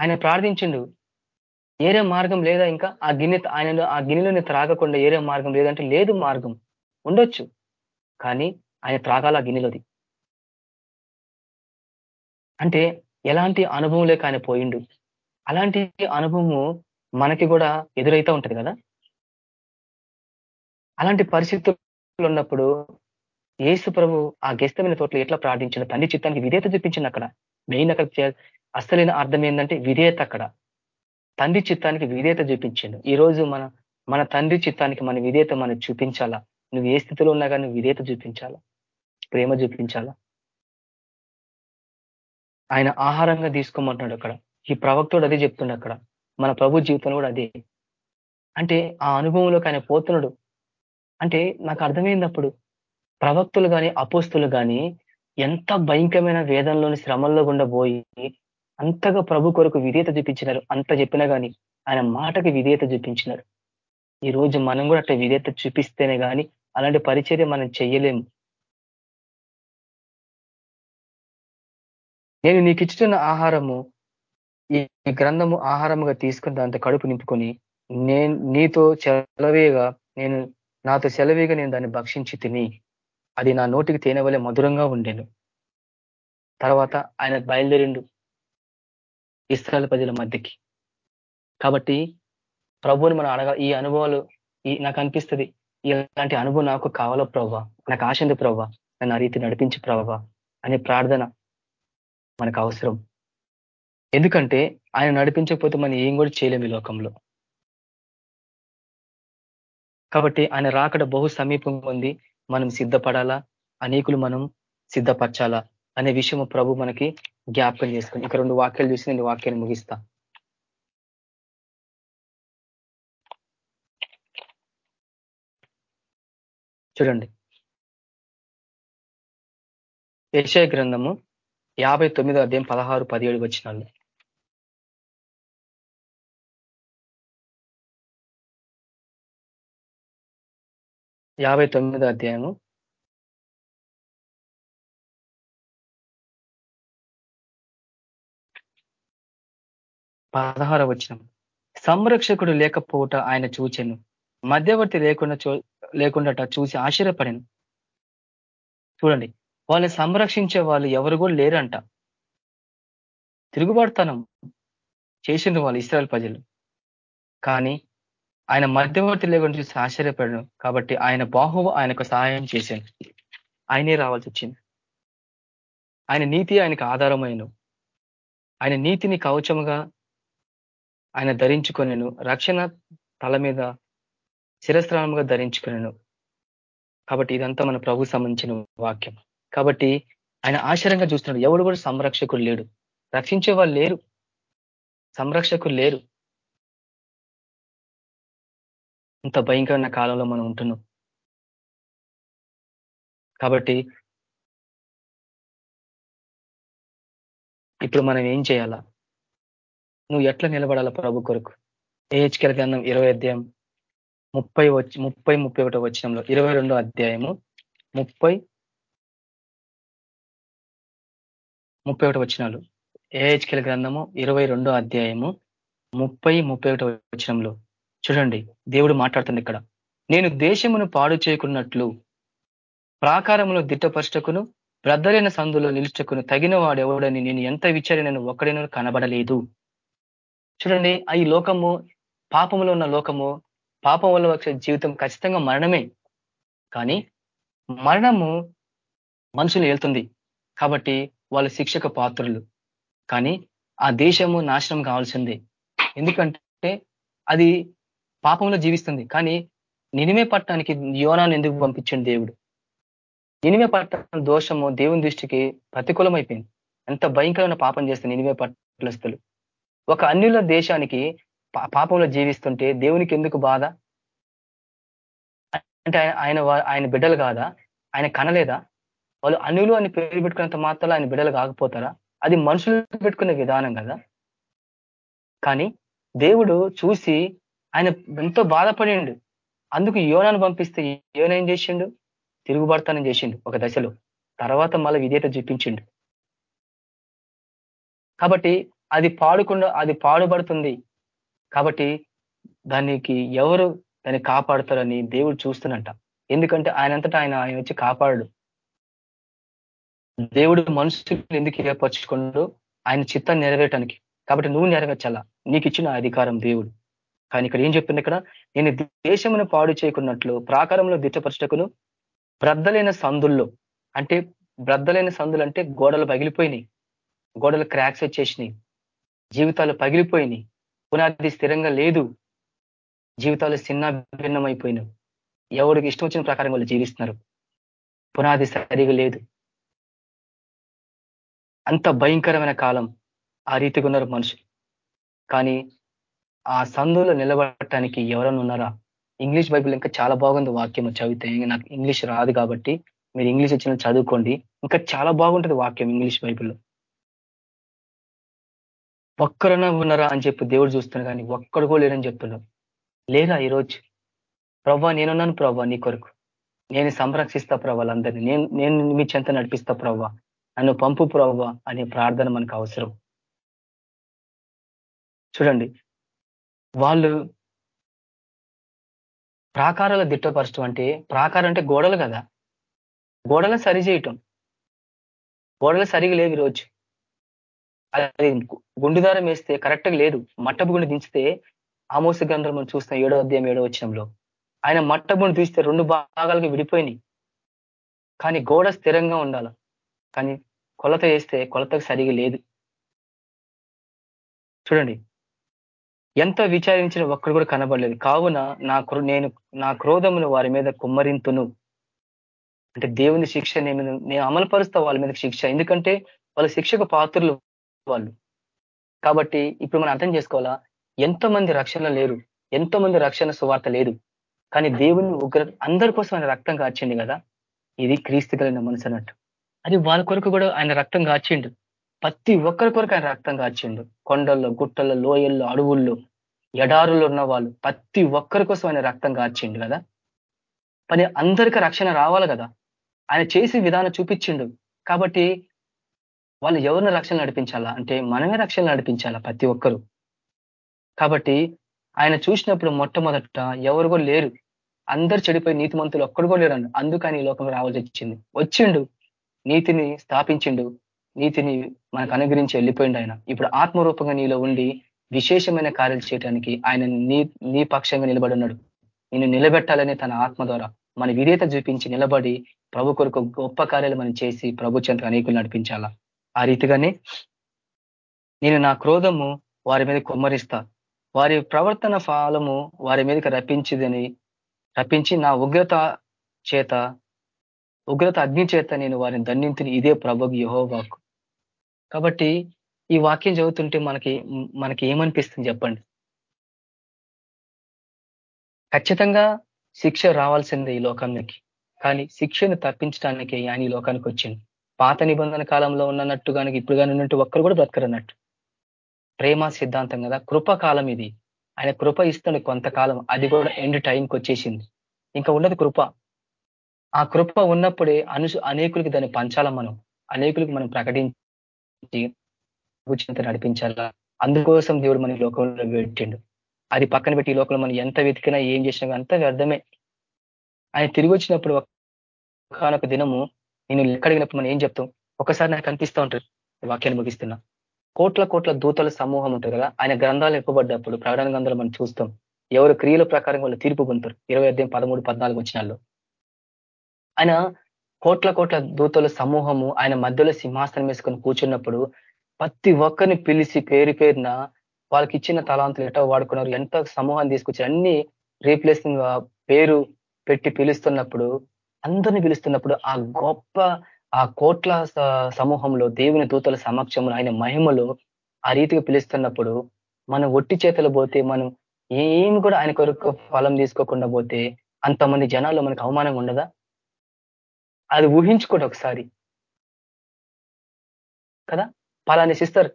ఆయన ప్రార్థించిండు ఏరే మార్గం లేదా ఇంకా ఆ గిన్నె ఆయన ఆ గిన్నెలో త్రాగకుండా ఏరే మార్గం లేదంటే లేదు మార్గం. ఉండొచ్చు. కానీ ఆయన త్రాగాల ఆ గిన్నెలోది. అంటే ఎలాంటి అనుభవం లేక ఆయన పోయిండు. అలాంటి అనుభవము మనకి కూడా ఎదురైతే ఉంటది కదా. అలాంటి పరిస్థితులు ఉన్నప్పుడు ఏసు ప్రభు ఆ గెస్తమైన తోటలో ఎట్లా ప్రార్థించిన తండ్రి చిత్తానికి విధేత చూపించింది అక్కడ. మెయిన్ అక్కడ అసలైన అర్థం ఏంటంటే విధేయత అక్కడ. తండ్రి చిత్తానికి విధేయత చూపించిండు. ఈ రోజు మన మన తండ్రి చిత్తానికి మన విధేత మనం చూపించాలా? నువ్వు ఏ స్థితిలో ఉన్నా కానీ విధేయత చూపించాలా? ప్రేమ చూపించాలా? ఆయన ఆహారంగా తీసుకోమంటున్నాడు అక్కడ. ఈ ప్రవక్తుడు అదే చెప్తుండే అక్కడ. మన ప్రభు జీవితం కూడా అదే. అంటే ఆ అనుభవంలోకి ఆయన పోతున్నాడు. అంటే నాకు అర్థమైంది అప్పుడు. ప్రవక్తులు కానీ అపోస్తులు కానీ ఎంత భయంకరమైన వేదంలోని శ్రమల్లో గుండా పోయి అంతగా ప్రభు కొరకు విధేయత చూపించినారు. అంత చెప్పినా కానీ ఆయన మాటకి విధేయత చూపించినారు. ఈ రోజు మనం కూడా అట్లా విధేయత చూపిస్తేనే కానీ అలాంటి పరిచర్య మనం చెయ్యలేము నేను నీకు ఇచ్చిన ఆహారము ఈ గ్రంథము ఆహారముగా తీసుకుని దాంతో కడుపు నింపుకొని నేను నీతో సెలవేగా నేను నాతో సెలవేగా నేను దాన్ని భక్షించి తిని అది నా నోటికి తేనె వలె మధురంగా ఉండేను. తర్వాత ఆయన బయలుదేరిండు. ఇస్రాయల్ ప్రజల మధ్యకి. కాబట్టి ప్రభుని మనం అడగ ఈ అనుభవాలు ఈ నాకు అనిపిస్తుంది ఇలాంటి అనుభవం నాకు కావాలో ప్రభా నాకు ఆశ ఉంది ప్రభావ నన్ను ఆ రీతి నడిపించి ప్రభావ అనే ప్రార్థన మనకు అవసరం. ఎందుకంటే ఆయన నడిపించకపోతే మనం ఏం కూడా చేయలేము ఈ లోకంలో. కాబట్టి ఆయన రాకడ బహు సమీపంగా ఉంది. మనం సిద్ధపడాలా? అనేకులు మనం సిద్ధపరచాలా? అనే విషయము ప్రభు మనకి జ్ఞాపకం చేసుకుని ఇక రెండు వాక్యాలు చూసి నేను వాక్యాన్ని ముగిస్తా. చూడండి. యశయ గ్రంథము యాభై తొమ్మిదో అధ్యాయం పదహారు పదిహేడు వచ్చినాళ్ళు యాభై తొమ్మిదో అధ్యాయము పదహార వచ్చినం సంరక్షకుడు లేకపోవట ఆయన చూచెను. మధ్యవర్తి లేకుండా లేకుండా చూసి ఆశ్చర్యపడిను. చూడండి వాళ్ళని సంరక్షించే వాళ్ళు ఎవరు కూడా లేరంట. తిరుగుబాటుతనం చేసింది వాళ్ళు ఇస్రాయల్ ప్రజలు. కానీ ఆయన మధ్యవర్తి లేకుండా చూసి ఆశ్చర్యపడను. కాబట్టి ఆయన బాహువు ఆయనకు సహాయం చేశాను ఆయనే రావాల్సి వచ్చింది. ఆయన నీతి ఆయనకు ఆధారమైన ఆయన నీతిని కవచముగా ఆయన ధరించుకొనిను. రక్షణ తల మీద శిరస్రామంగా ధరించుకునేను. కాబట్టి ఇదంతా మన ప్రభు సంబంధించిన వాక్యం. కాబట్టి ఆయన ఆశ్చర్యంగా చూస్తున్నాడు. ఎవడు కూడా సంరక్షకుడు లేడు. రక్షించే వాళ్ళు లేరు. సంరక్షకులు లేరు. ఇంత భయంకరమైన కాలంలో మనం ఉంటున్నాం. కాబట్టి ఇప్పుడు మనం ఏం చేయాలా? నువ్వు ఎట్లా నిలబడాలా ప్రభు కొరకు? ఏహెచ్కెల్ గ్రంథం ఇరవై అధ్యాయం ముప్పై వచ్చి ముప్పై ముప్పై ఒకటో వచ్చినంలో ఇరవై రెండో అధ్యాయము ముప్పై ముప్పై ఒకటి వచ్చినాలు ఏహెచ్కెల గ్రంథము ఇరవై రెండో అధ్యాయము ముప్పై ముప్పై ఒకటో వచ్చినంలో చూడండి దేవుడు మాట్లాడుతుంది ఇక్కడ. నేను దేశమును పాడు చేయకున్నట్లు ప్రాకారములో దిట్టపరచకును బ్రద్దలైన సందులో నిలుచకును తగిన వాడెవడని నేను ఎంత విచారి నేను కనబడలేదు. చూడండి ఈ లోకము పాపములో ఉన్న లోకము పాపం వల్ల వచ్చే జీవితం ఖచ్చితంగా మరణమే. కానీ మరణము మనుషులు వెళ్తుంది కాబట్టి వాళ్ళ శిక్షక పాత్రులు. కానీ ఆ దేశము నాశనం కావాల్సిందే. ఎందుకంటే అది పాపంలో జీవిస్తుంది. కానీ నినిమే పట్టణానికి యోనాన్ని ఎందుకు పంపించండి దేవుడు? నినిమే పట్టణ దోషము దేవుని దృష్టికి ప్రతికూలమైపోయింది. ఎంత భయంకరమైన పాపం చేస్తే నినిమే పట్టణస్తులు ఒక అన్యుల దేశానికి పాపంలో జీవిస్తుంటే దేవునికి ఎందుకు బాధ? అంటే ఆయన ఆయన బిడ్డలు కాదా? ఆయన కనలేదా? వాళ్ళు అన్యులు అని పేరు పెట్టుకున్నంత మాత్రం ఆయన బిడ్డలు కాకపోతారా? అది మనుషులు పెట్టుకునే విధానం కదా. కానీ దేవుడు చూసి ఆయన ఎంతో బాధపడిండు. అందుకు యోనాను పంపిస్తే యోన ఏం చేసిండు? తిరుగుబడతానని చేసిండు ఒక దశలో. తర్వాత మళ్ళీ విధేత చూపించిండు. కాబట్టి అది పాడుకుండా అది పాడుబడుతుంది. కాబట్టి దానికి ఎవరు దాన్ని కాపాడుతారని దేవుడు చూస్తున్నట్ట ఎందుకంటే ఆయనంతటా ఆయన ఆయన వచ్చి కాపాడు దేవుడు మనుషులు ఎందుకు ఏర్పరచుకోండు ఆయన చిత్తాన్ని నెరవేయటానికి కాబట్టి నువ్వు నెరవేర్చాలా? నీకు ఇచ్చిన అధికారం దేవుడు. కానీ ఇక్కడ ఏం చెప్పింది ఇక్కడ? నేను దేశమును పాడు చేయకున్నట్లు ప్రాకారంలో దిట్టపరచటకును బ్రద్దలైన సందుల్లో అంటే బ్రద్దలైన సందులు అంటే గోడలు పగిలిపోయినాయి. గోడలు క్రాక్స్ వచ్చేసినాయి. జీవితాలు పగిలిపోయినాయి. పునాది స్థిరంగా లేదు. జీవితాలు చిన్నభిన్నమైపోయినావు ఎవరికి ఇష్టం వచ్చిన ప్రకారం వాళ్ళు జీవిస్తున్నారు. పునాది సరిగా లేదు. అంత భయంకరమైన కాలం ఆ రీతిగా ఉన్నారు మనుషులు. కానీ ఆ సందులో నిలబడటానికి ఎవరన్నా ఉన్నారా? ఇంగ్లీష్ బైబిల్ ఇంకా చాలా బాగుంది వాక్యం చదివితే. నాకు ఇంగ్లీష్ రాదు కాబట్టి మీరు ఇంగ్లీష్ వచ్చిన చదువుకోండి. ఇంకా చాలా బాగుంటుంది వాక్యం ఇంగ్లీష్ బైబిల్లో. ఒక్కరన్నా ఉన్నారా అని చెప్పి దేవుడు చూస్తున్నాడు కానీ ఒక్కడు కూడా లేరని చెప్తున్నావు లేరా ఈరోజు ప్రవ్వా నేనున్నాను ప్రభా నీ కొరకు. నేను సంరక్షిస్తా ప్రభావాలందరినీ నేను నేను మీ చెంత నడిపిస్తా ప్రవ్వా నన్ను పంపు ప్రభా అనే ప్రార్థన మనకు అవసరం. చూడండి వాళ్ళు ప్రాకారాల దిట్టపరచడం అంటే ప్రాకారం అంటే గోడలు కదా. గోడలు సరి చేయటం గోడలు సరిగా లేవు ఈరోజు. అది గుండుదారం వేస్తే కరెక్ట్గా లేదు. మట్టపు దించితే ఆమోస గంధం మనం చూస్తాం ఏడో అధ్యాయం ఏడో వచ్చంలో ఆయన మట్టబుని తీస్తే రెండు భాగాలుగా విడిపోయినాయి. కానీ గోడ స్థిరంగా ఉండాల. కానీ కొలత వేస్తే కొలతకు సరిగా లేదు. చూడండి. ఎంత విచారించిన ఒక్కడు కూడా కనబడలేదు. కావున నా నేను నా క్రోధమును వారి మీద కుమ్మరింతును. అంటే దేవుని శిక్ష నేను నేను అమలుపరుస్తా వాళ్ళ మీద శిక్ష. ఎందుకంటే వాళ్ళ శిక్షకు పాత్రలు వాళ్ళు. కాబట్టి ఇప్పుడు మనం అర్థం చేసుకోవాలా ఎంతో మంది రక్షణ లేరు ఎంతో మంది రక్షణ సువార్త లేదు కానీ దేవుని ఉగ్ర అందరి కోసం ఆయన రక్తం కాచిండు కదా? ఇది క్రీస్తు కలిగిన మనసు అన్నట్టు. అది వాళ్ళ కొరకు కూడా ఆయన రక్తం కాచిండు ప్రతి ఒక్కరి కొరకు ఆయన రక్తం కాచిండు కొండల్లో గుట్టల్లో లోయల్లో అడవుల్లో ఎడారులు ఉన్న వాళ్ళు ప్రతి ఒక్కరి కోసం ఆయన రక్తం కాచిండు కదా? పని అందరికీ రక్షణ రావాలి కదా? ఆయన చేసి విధానం చూపించిండు. కాబట్టి వాళ్ళు ఎవరిని రక్షణ నడిపించాలా? అంటే మనమే రక్షణ నడిపించాలా ప్రతి ఒక్కరు? కాబట్టి ఆయన చూసినప్పుడు మొట్టమొదట ఎవరు కూడా లేరు. అందరు చెడిపోయి నీతిమంతులు ఒక్కడు కూడా లేరు అందుకు ఆయన ఈ లోకం రావాల్సి వచ్చింది. వచ్చిండు. నీతిని స్థాపించిండు. నీతిని మనకు అనుగ్రహించి వెళ్ళిపోయిండు ఆయన. ఇప్పుడు ఆత్మరూపంగా నీలో ఉండి విశేషమైన కార్యాలు చేయడానికి ఆయన నీ నీ పక్షంగా నిలబడి ఉన్నాడు. నిన్ను నిలబెట్టాలని తన ఆత్మ ద్వారా మన విధేత చూపించి నిలబడి ప్రభు కొరకు గొప్ప కార్యాలు మనం చేసి ప్రభు చెంత అనేకులు నడిపించాలా? ఆ రీతిగానే నేను నా క్రోధము వారి మీద కుమ్మరిస్తా. వారి ప్రవర్తన ఫలము వారి మీదకి రప్పించిదని రప్పించి నా ఉగ్రత చేత ఉగ్రత అగ్ని చేత నేను వారిని దండించిన ఇదే ప్రభుకి యహోవాకు. కాబట్టి ఈ వాక్యం చదువుతుంటే మనకి మనకి ఏమనిపిస్తుంది చెప్పండి? ఖచ్చితంగా శిక్ష రావాల్సిందే ఈ లోకానికి కానీ శిక్షను తప్పించడానికి ఆయన ఈ లోకానికి వచ్చింది పాత నిబంధన కాలంలో ఉన్నట్టు కానీ ఇప్పుడు కానీ ఉన్నట్టు ఒక్కరు కూడా బ్రతకరన్నట్టు. ప్రేమ సిద్ధాంతం కదా. కృపకాలం ఇది. ఆయన కృప ఇస్తుంది కొంతకాలం. అది కూడా ఎండ్ టైంకి వచ్చేసింది. ఇంకా ఉన్నది కృప. ఆ కృప ఉన్నప్పుడే అను అనేకులకి దాన్ని పంచాల మనం? అనేకులకి మనం ప్రకటించి చింత నడిపించాలా? అందుకోసం దేవుడు మన లోకంలో పెట్టిండు. అది పక్కన పెట్టి ఈ లోకంలో మనం ఎంత వెతికినా ఏం చేసినా అంత వ్యర్థమే ఆయన తిరిగి వచ్చినప్పుడు ఒకనొక దినము నేను ఎక్కడిగినప్పుడు మనం ఏం చెప్తాం? ఒకసారి నాకు కనిపిస్తూ ఉంటుంది వాక్యాన్ని ముగిస్తున్నా. కోట్ల కోట్ల దూతల సమూహం ఉంటుంది కదా ఆయన గ్రంథాలు ఇవ్వబడ్డప్పుడు ప్రకటన గ్రంథాలు మనం చూస్తాం. ఎవరు క్రియల ప్రకారం వాళ్ళు తీర్పు పొందుతారు. ఇరవై అధ్యాయం పదమూడు పద్నాలుగు వచ్చినాల్లో ఆయన కోట్ల కోట్ల దూతల సమూహము ఆయన మధ్యలో సింహాసనం వేసుకొని కూర్చున్నప్పుడు ప్రతి ఒక్కరిని పిలిచి పేరు పేరున వాళ్ళకి ఇచ్చిన తలాంతులు ఎటో వాడుకున్నారు ఎంత సమూహాన్ని తీసుకొచ్చి అన్ని రీప్లేసింగ్ పేరు పెట్టి పిలుస్తున్నప్పుడు అందరిని పిలుస్తున్నప్పుడు ఆ గొప్ప ఆ కోట్ల సమూహంలో దేవుని దూతల సమక్షంలో ఆయన మహిమలో ఆ రీతిగా పిలుస్తున్నప్పుడు మనం ఒట్టి చేతలు పోతే మనం ఏమి కూడా ఆయన కొరకు ఫలం తీసుకోకుండా పోతే అంతమంది జనాల్లో మనకు అవమానంగా ఉండదా? అది ఊహించుకోండి ఒకసారి. కదా? పలాని సిస్టర్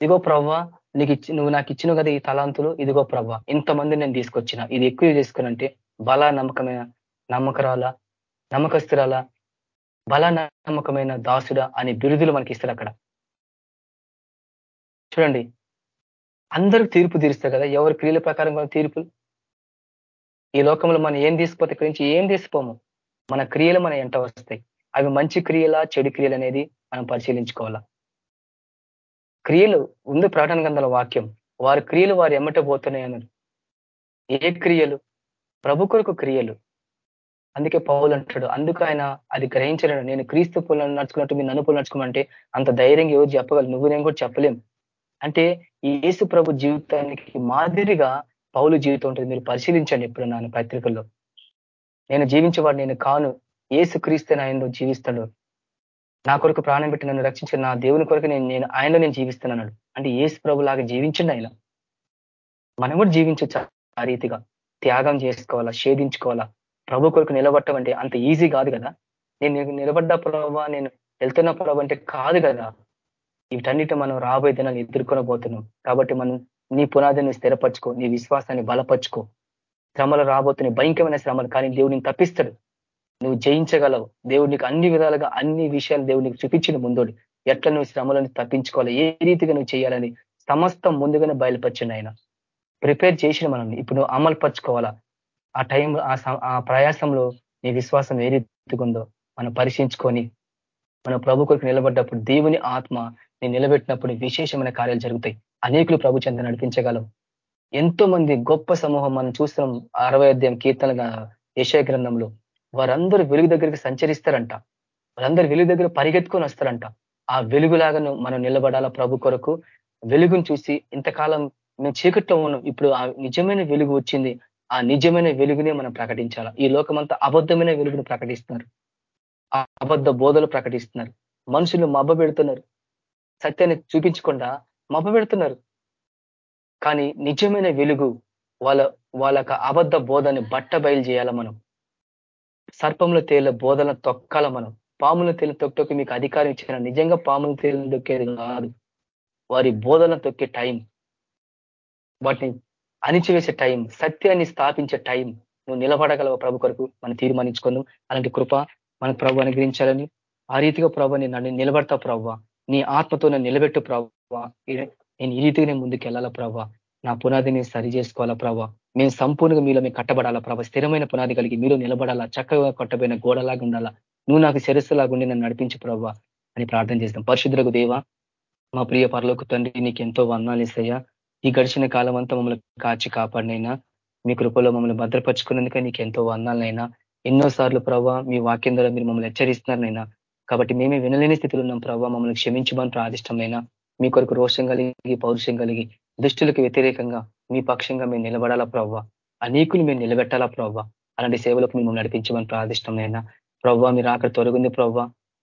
ఇదిగో ప్రవ్వ నీకు ఇచ్చి నువ్వు నాకు ఇచ్చిన కదా ఈ తలాంతులు? ఇదిగో ప్రవ్వ ఇంతమంది నేను తీసుకొచ్చిన. ఇది ఎక్కువ తీసుకున్నంటే బల నమ్మకమైన నమ్మకరాల నమ్మకస్తురాల బల నమ్మకమైన దాసుడా అనే బిరుదులు మనకి ఇస్తారు అక్కడ. చూడండి అందరూ తీర్పు తీరుస్తారు కదా ఎవరి క్రియల ప్రకారం తీర్పులు ఈ లోకంలో మనం ఏం తీసుకుపోతే ఇక్కడి నుంచి ఏం తీసిపోము మన క్రియలు మన ఎంట వస్తాయి. అవి మంచి క్రియలా చెడు క్రియలు అనేది మనం పరిశీలించుకోవాలా? క్రియలు ఉంది ప్రకటన గంధల వాక్యం. వారి క్రియలు వారు ఎమ్మట పోతున్నాయి అన్నారు ఏ క్రియలు? ప్రభు కొరకు క్రియలు. అందుకే పౌలు అంటాడు అందుకు ఆయన అది గ్రహించలేడు నేను క్రీస్తు పూలను నడుచుకున్నట్టు మీరు నన్ను పూలు నడుచుకోమంటే అంత ధైర్యంగా ఎవరు చెప్పగలరు? నువ్వు నేను కూడా చెప్పలేం. అంటే ఈ యేసు ప్రభు జీవితానికి మాదిరిగా పౌలు జీవితం ఉంటుంది. మీరు పరిశీలించండి ఎప్పుడు నాన్న పత్రికల్లో. నేను జీవించేవాడు నేను కాను. ఏసు క్రీస్తే ఆయనలో జీవిస్తాడు. నా కొరకు ప్రాణం పెట్టి నన్ను రక్షించిన నా దేవుని కొరకు నేను నేను ఆయనలో నేను జీవిస్తున్నాడు అంటే ఏసు ప్రభు లాగా జీవించండి ఆయన. మనం కూడా జీవించచ్చు ఆ రీతిగా. త్యాగం చేసుకోవాలా షేధించుకోవాలా ప్రభు కొరకు నిలబట్టం అంటే అంత ఈజీ కాదు కదా? నేను నిలబడ్డ ప్రభావ నేను వెళ్తున్న ప్రభావ అంటే కాదు కదా? వీటన్నిటి మనం రాబోయే దినాలు ఎదుర్కొని పోతున్నాం. కాబట్టి మనం నీ పునాదిని స్థిరపరచుకో నీ విశ్వాసాన్ని బలపరుచుకో. శ్రమలు రాబోతున్నాయి భయంకరమైన శ్రమలు కానీ దేవుడిని తప్పిస్తాడు. నువ్వు జయించగలవు. దేవుడు నీకు అన్ని విధాలుగా అన్ని విషయాలు దేవుడు నీకు చూపించిన ముందోడు. ఎట్లా నువ్వు శ్రమలను తప్పించుకోవాలి? ఏ రీతిగా నువ్వు చేయాలని సమస్తం ముందుగానే బయలుపరిచింది ఆయన. ప్రిపేర్ చేసిన మనం ఇప్పుడు నువ్వు అమలు పరుచుకోవాలా ఆ టైం ఆ ప్రయాసంలో నీ విశ్వాసం ఏ రీతిగా మనం పరిశీలించుకొని మన ప్రభు కొరకు నిలబడ్డప్పుడు దేవుని ఆత్మ నేను నిలబెట్టినప్పుడు విశేషమైన కార్యాలు జరుగుతాయి. అనేకులు ప్రభు చెంత నడిపించగలం ఎంతో మంది గొప్ప సమూహం మనం చూస్తున్నాం అరవై అధ్యాయం కీర్తనగా యశయ గ్రంథంలో. వారందరూ వెలుగు దగ్గరికి సంచరిస్తారంట. వారందరూ వెలుగు దగ్గర పరిగెత్తుకొని వస్తారంట. ఆ వెలుగులాగా మనం నిలబడాలా ప్రభు కొరకు? వెలుగును చూసి ఇంతకాలం మేము చీకట్లో ఉన్నాం. ఇప్పుడు ఆ నిజమైన వెలుగు వచ్చింది. ఆ నిజమైన వెలుగునే మనం ప్రకటించాలా? ఈ లోకమంతా అబద్ధమైన వెలుగును ప్రకటిస్తున్నారు. ఆ అబద్ధ బోధలు ప్రకటిస్తున్నారు. మనుషులు మబ్బ పెడుతున్నారు. సత్యాన్ని చూపించకుండా మబ్బ పెడుతున్నారు. కానీ నిజమైన వెలుగు వాళ్ళ వాళ్ళ అబద్ధ బోధని బట్ట బయలు చేయాల మనం? సర్పంలో తేల బోధలను తొక్కాల మనం? పాముల తేలిన తొక్కటోకి మీకు అధికారం ఇచ్చిన నిజంగా పాముల తేలిన తొక్కేది కాదు. వారి బోధలను తొక్కే టైం. వాటిని అణిచివేసే టైం సత్యాన్ని స్థాపించే టైం. నువ్వు నిలబడగలవు ప్రభు కొరకు. మనం తీర్మానించుకుందాం. అలాంటి కృప మన ప్రభు అనుగ్రహించాలని ఆ రీతిగా ప్రభు నన్ను నిలబడతా ప్రభావ నీ ఆత్మతో నన్ను నిలబెట్టు ప్రభావ నేను ఈ రీతిగా నేను ముందుకు వెళ్ళాలా ప్రభావ నా పునాదిని సరి చేసుకోవాలా ప్రభావ మేము సంపూర్ణంగా మీలో మేము కట్టబడాలా ప్రభావ స్థిరమైన పునాది కలిగి మీరు నిలబడాలా? చక్కగా కట్టబోయిన గోడలాగా ఉండాలా? నువ్వు నాకు శిరస్సులాగుండి నన్ను నడిపించు ప్రభావ అని ప్రార్థన చేస్తాం. పరిశుద్ధులకు దేవ మా ప్రియ పరలోకి తండ్రి నీకు ఎంతో వందాలు ఇస్తాయా ఈ గడిచిన కాలం అంతా మమ్మల్ని కాచి కాపాడినైనా మీ కృపలో మమ్మల్ని భద్రపరుచుకున్నందుకే నీకు ఎంతో వందాలనైనా ఎన్నో సార్లు ప్రభావ మీ వాక్యం ద్వారా మీరు మమ్మల్ని హెచ్చరిస్తున్నారనైనా. కాబట్టి మేమే వినలేని స్థితిలో ఉన్నాం ప్రభావ మమ్మల్ని క్షమించమని ప్రాదిష్టమైనా మీ కొరకు రోషం కలిగి పౌరుషం కలిగి దుష్టులకు వ్యతిరేకంగా మీ పక్షంగా మేము నిలబడాలా ప్రవ్వ? అనేకులు మేము నిలబెట్టాలా ప్రవ్వ? అలాంటి సేవలకు మిమ్మల్ని నడిపించమని ప్రార్థిష్టమైనా ప్రవ్వ మీరు అక్కడ తొలగింది ప్రవ్వ.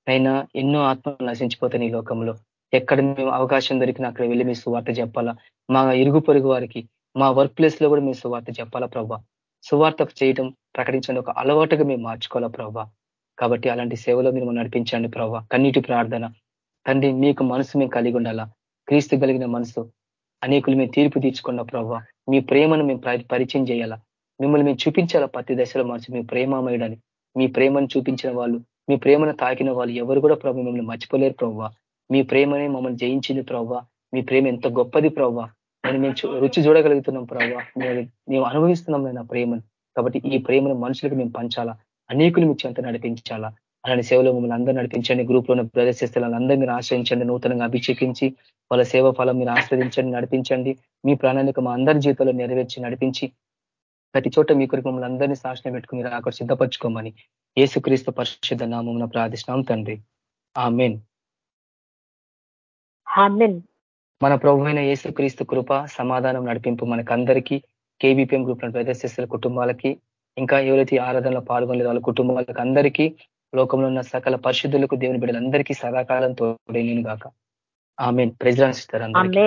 అయినా ఎన్నో ఆత్మలు నశించిపోతాయి ఈ లోకంలో. ఎక్కడ మేము అవకాశం దొరికినా అక్కడ వెళ్ళి మీ సువార్త చెప్పాలా? మా ఇరుగు పొరుగు వారికి మా వర్క్ ప్లేస్లో కూడా మీ సువార్త చెప్పాలా ప్రభా సువార్త చేయడం ప్రకటించండి ఒక అలవాటుగా మేము మార్చుకోవాలా ప్రభా కాబట్టి అలాంటి సేవలో మీరు నడిపించండి ప్రభా కన్నీటి ప్రార్థన. తండ్రి మీకు మనసు మేము కలిగి ఉండాలా? క్రీస్తు కలిగిన మనసు. అనేకులు మేము తీర్పు తీర్చుకున్న ప్రభా మీ ప్రేమను మేము పరిచయం చేయాలా? మిమ్మల్ని మేము చూపించాలా ప్రతి దశలో మనసు మీ ప్రేమమయడని? మీ ప్రేమను చూపించిన వాళ్ళు మీ ప్రేమను తాకిన వాళ్ళు ఎవరు కూడా ప్రభు మిమ్మల్ని మర్చిపోలేరు ప్రభావ మీ ప్రేమనే మమ్మల్ని జయించింది ప్రవ్వా. మీ ప్రేమ ఎంత గొప్పది ప్రవ్వా. నేను మేము రుచి చూడగలుగుతున్నాం ప్రవ్వా. మేము అనుభవిస్తున్నాం నా ప్రేమను. కాబట్టి ఈ ప్రేమను మనుషులకు మేము పంచాలా? అనేకులు మీ చెంత నడిపించాలా? అలాంటి సేవలో మమ్మల్ని అందరూ నడిపించండి. గ్రూప్లో ప్రదర్శిస్తే వాళ్ళందరూ మీరు ఆశ్రయించండి. నూతనంగా అభిషేకించి వాళ్ళ సేవ ఫలం మీరు ఆశ్రదించండి నడిపించండి. మీ ప్రాణాళిక మా అందరి జీవితంలో నెరవేర్చి నడిపించి ప్రతి చోట మీ కొరకు మమ్మల్ని అందరినీ సాక్షణ పెట్టుకుని మీరు అక్కడ సిద్ధపరచుకోమని ఏసుక్రీస్తు పరిశుద్ధ నామం ప్రార్థిస్తున్నాం తండ్రి. ఆ మెయిన్ మన ప్రభు అయిన యేసుక్రీస్తు కృప సమాధానం నడిపింపు మనకందరికీ కేబీపీఎం గ్రూప్ ప్రదర్శిస్తున్న కుటుంబాలకి ఇంకా ఎవరైతే ఆరాధనలో పాల్గొనలేదు వాళ్ళ కుటుంబాలకు అందరికీ లోకంలో ఉన్న సకల పరిశుద్ధులకు దేవుని బిడ్డలందరికీ సదాకాలం తోడైన గాక. ఆమె ప్రజలాస్తారు అందరికీ.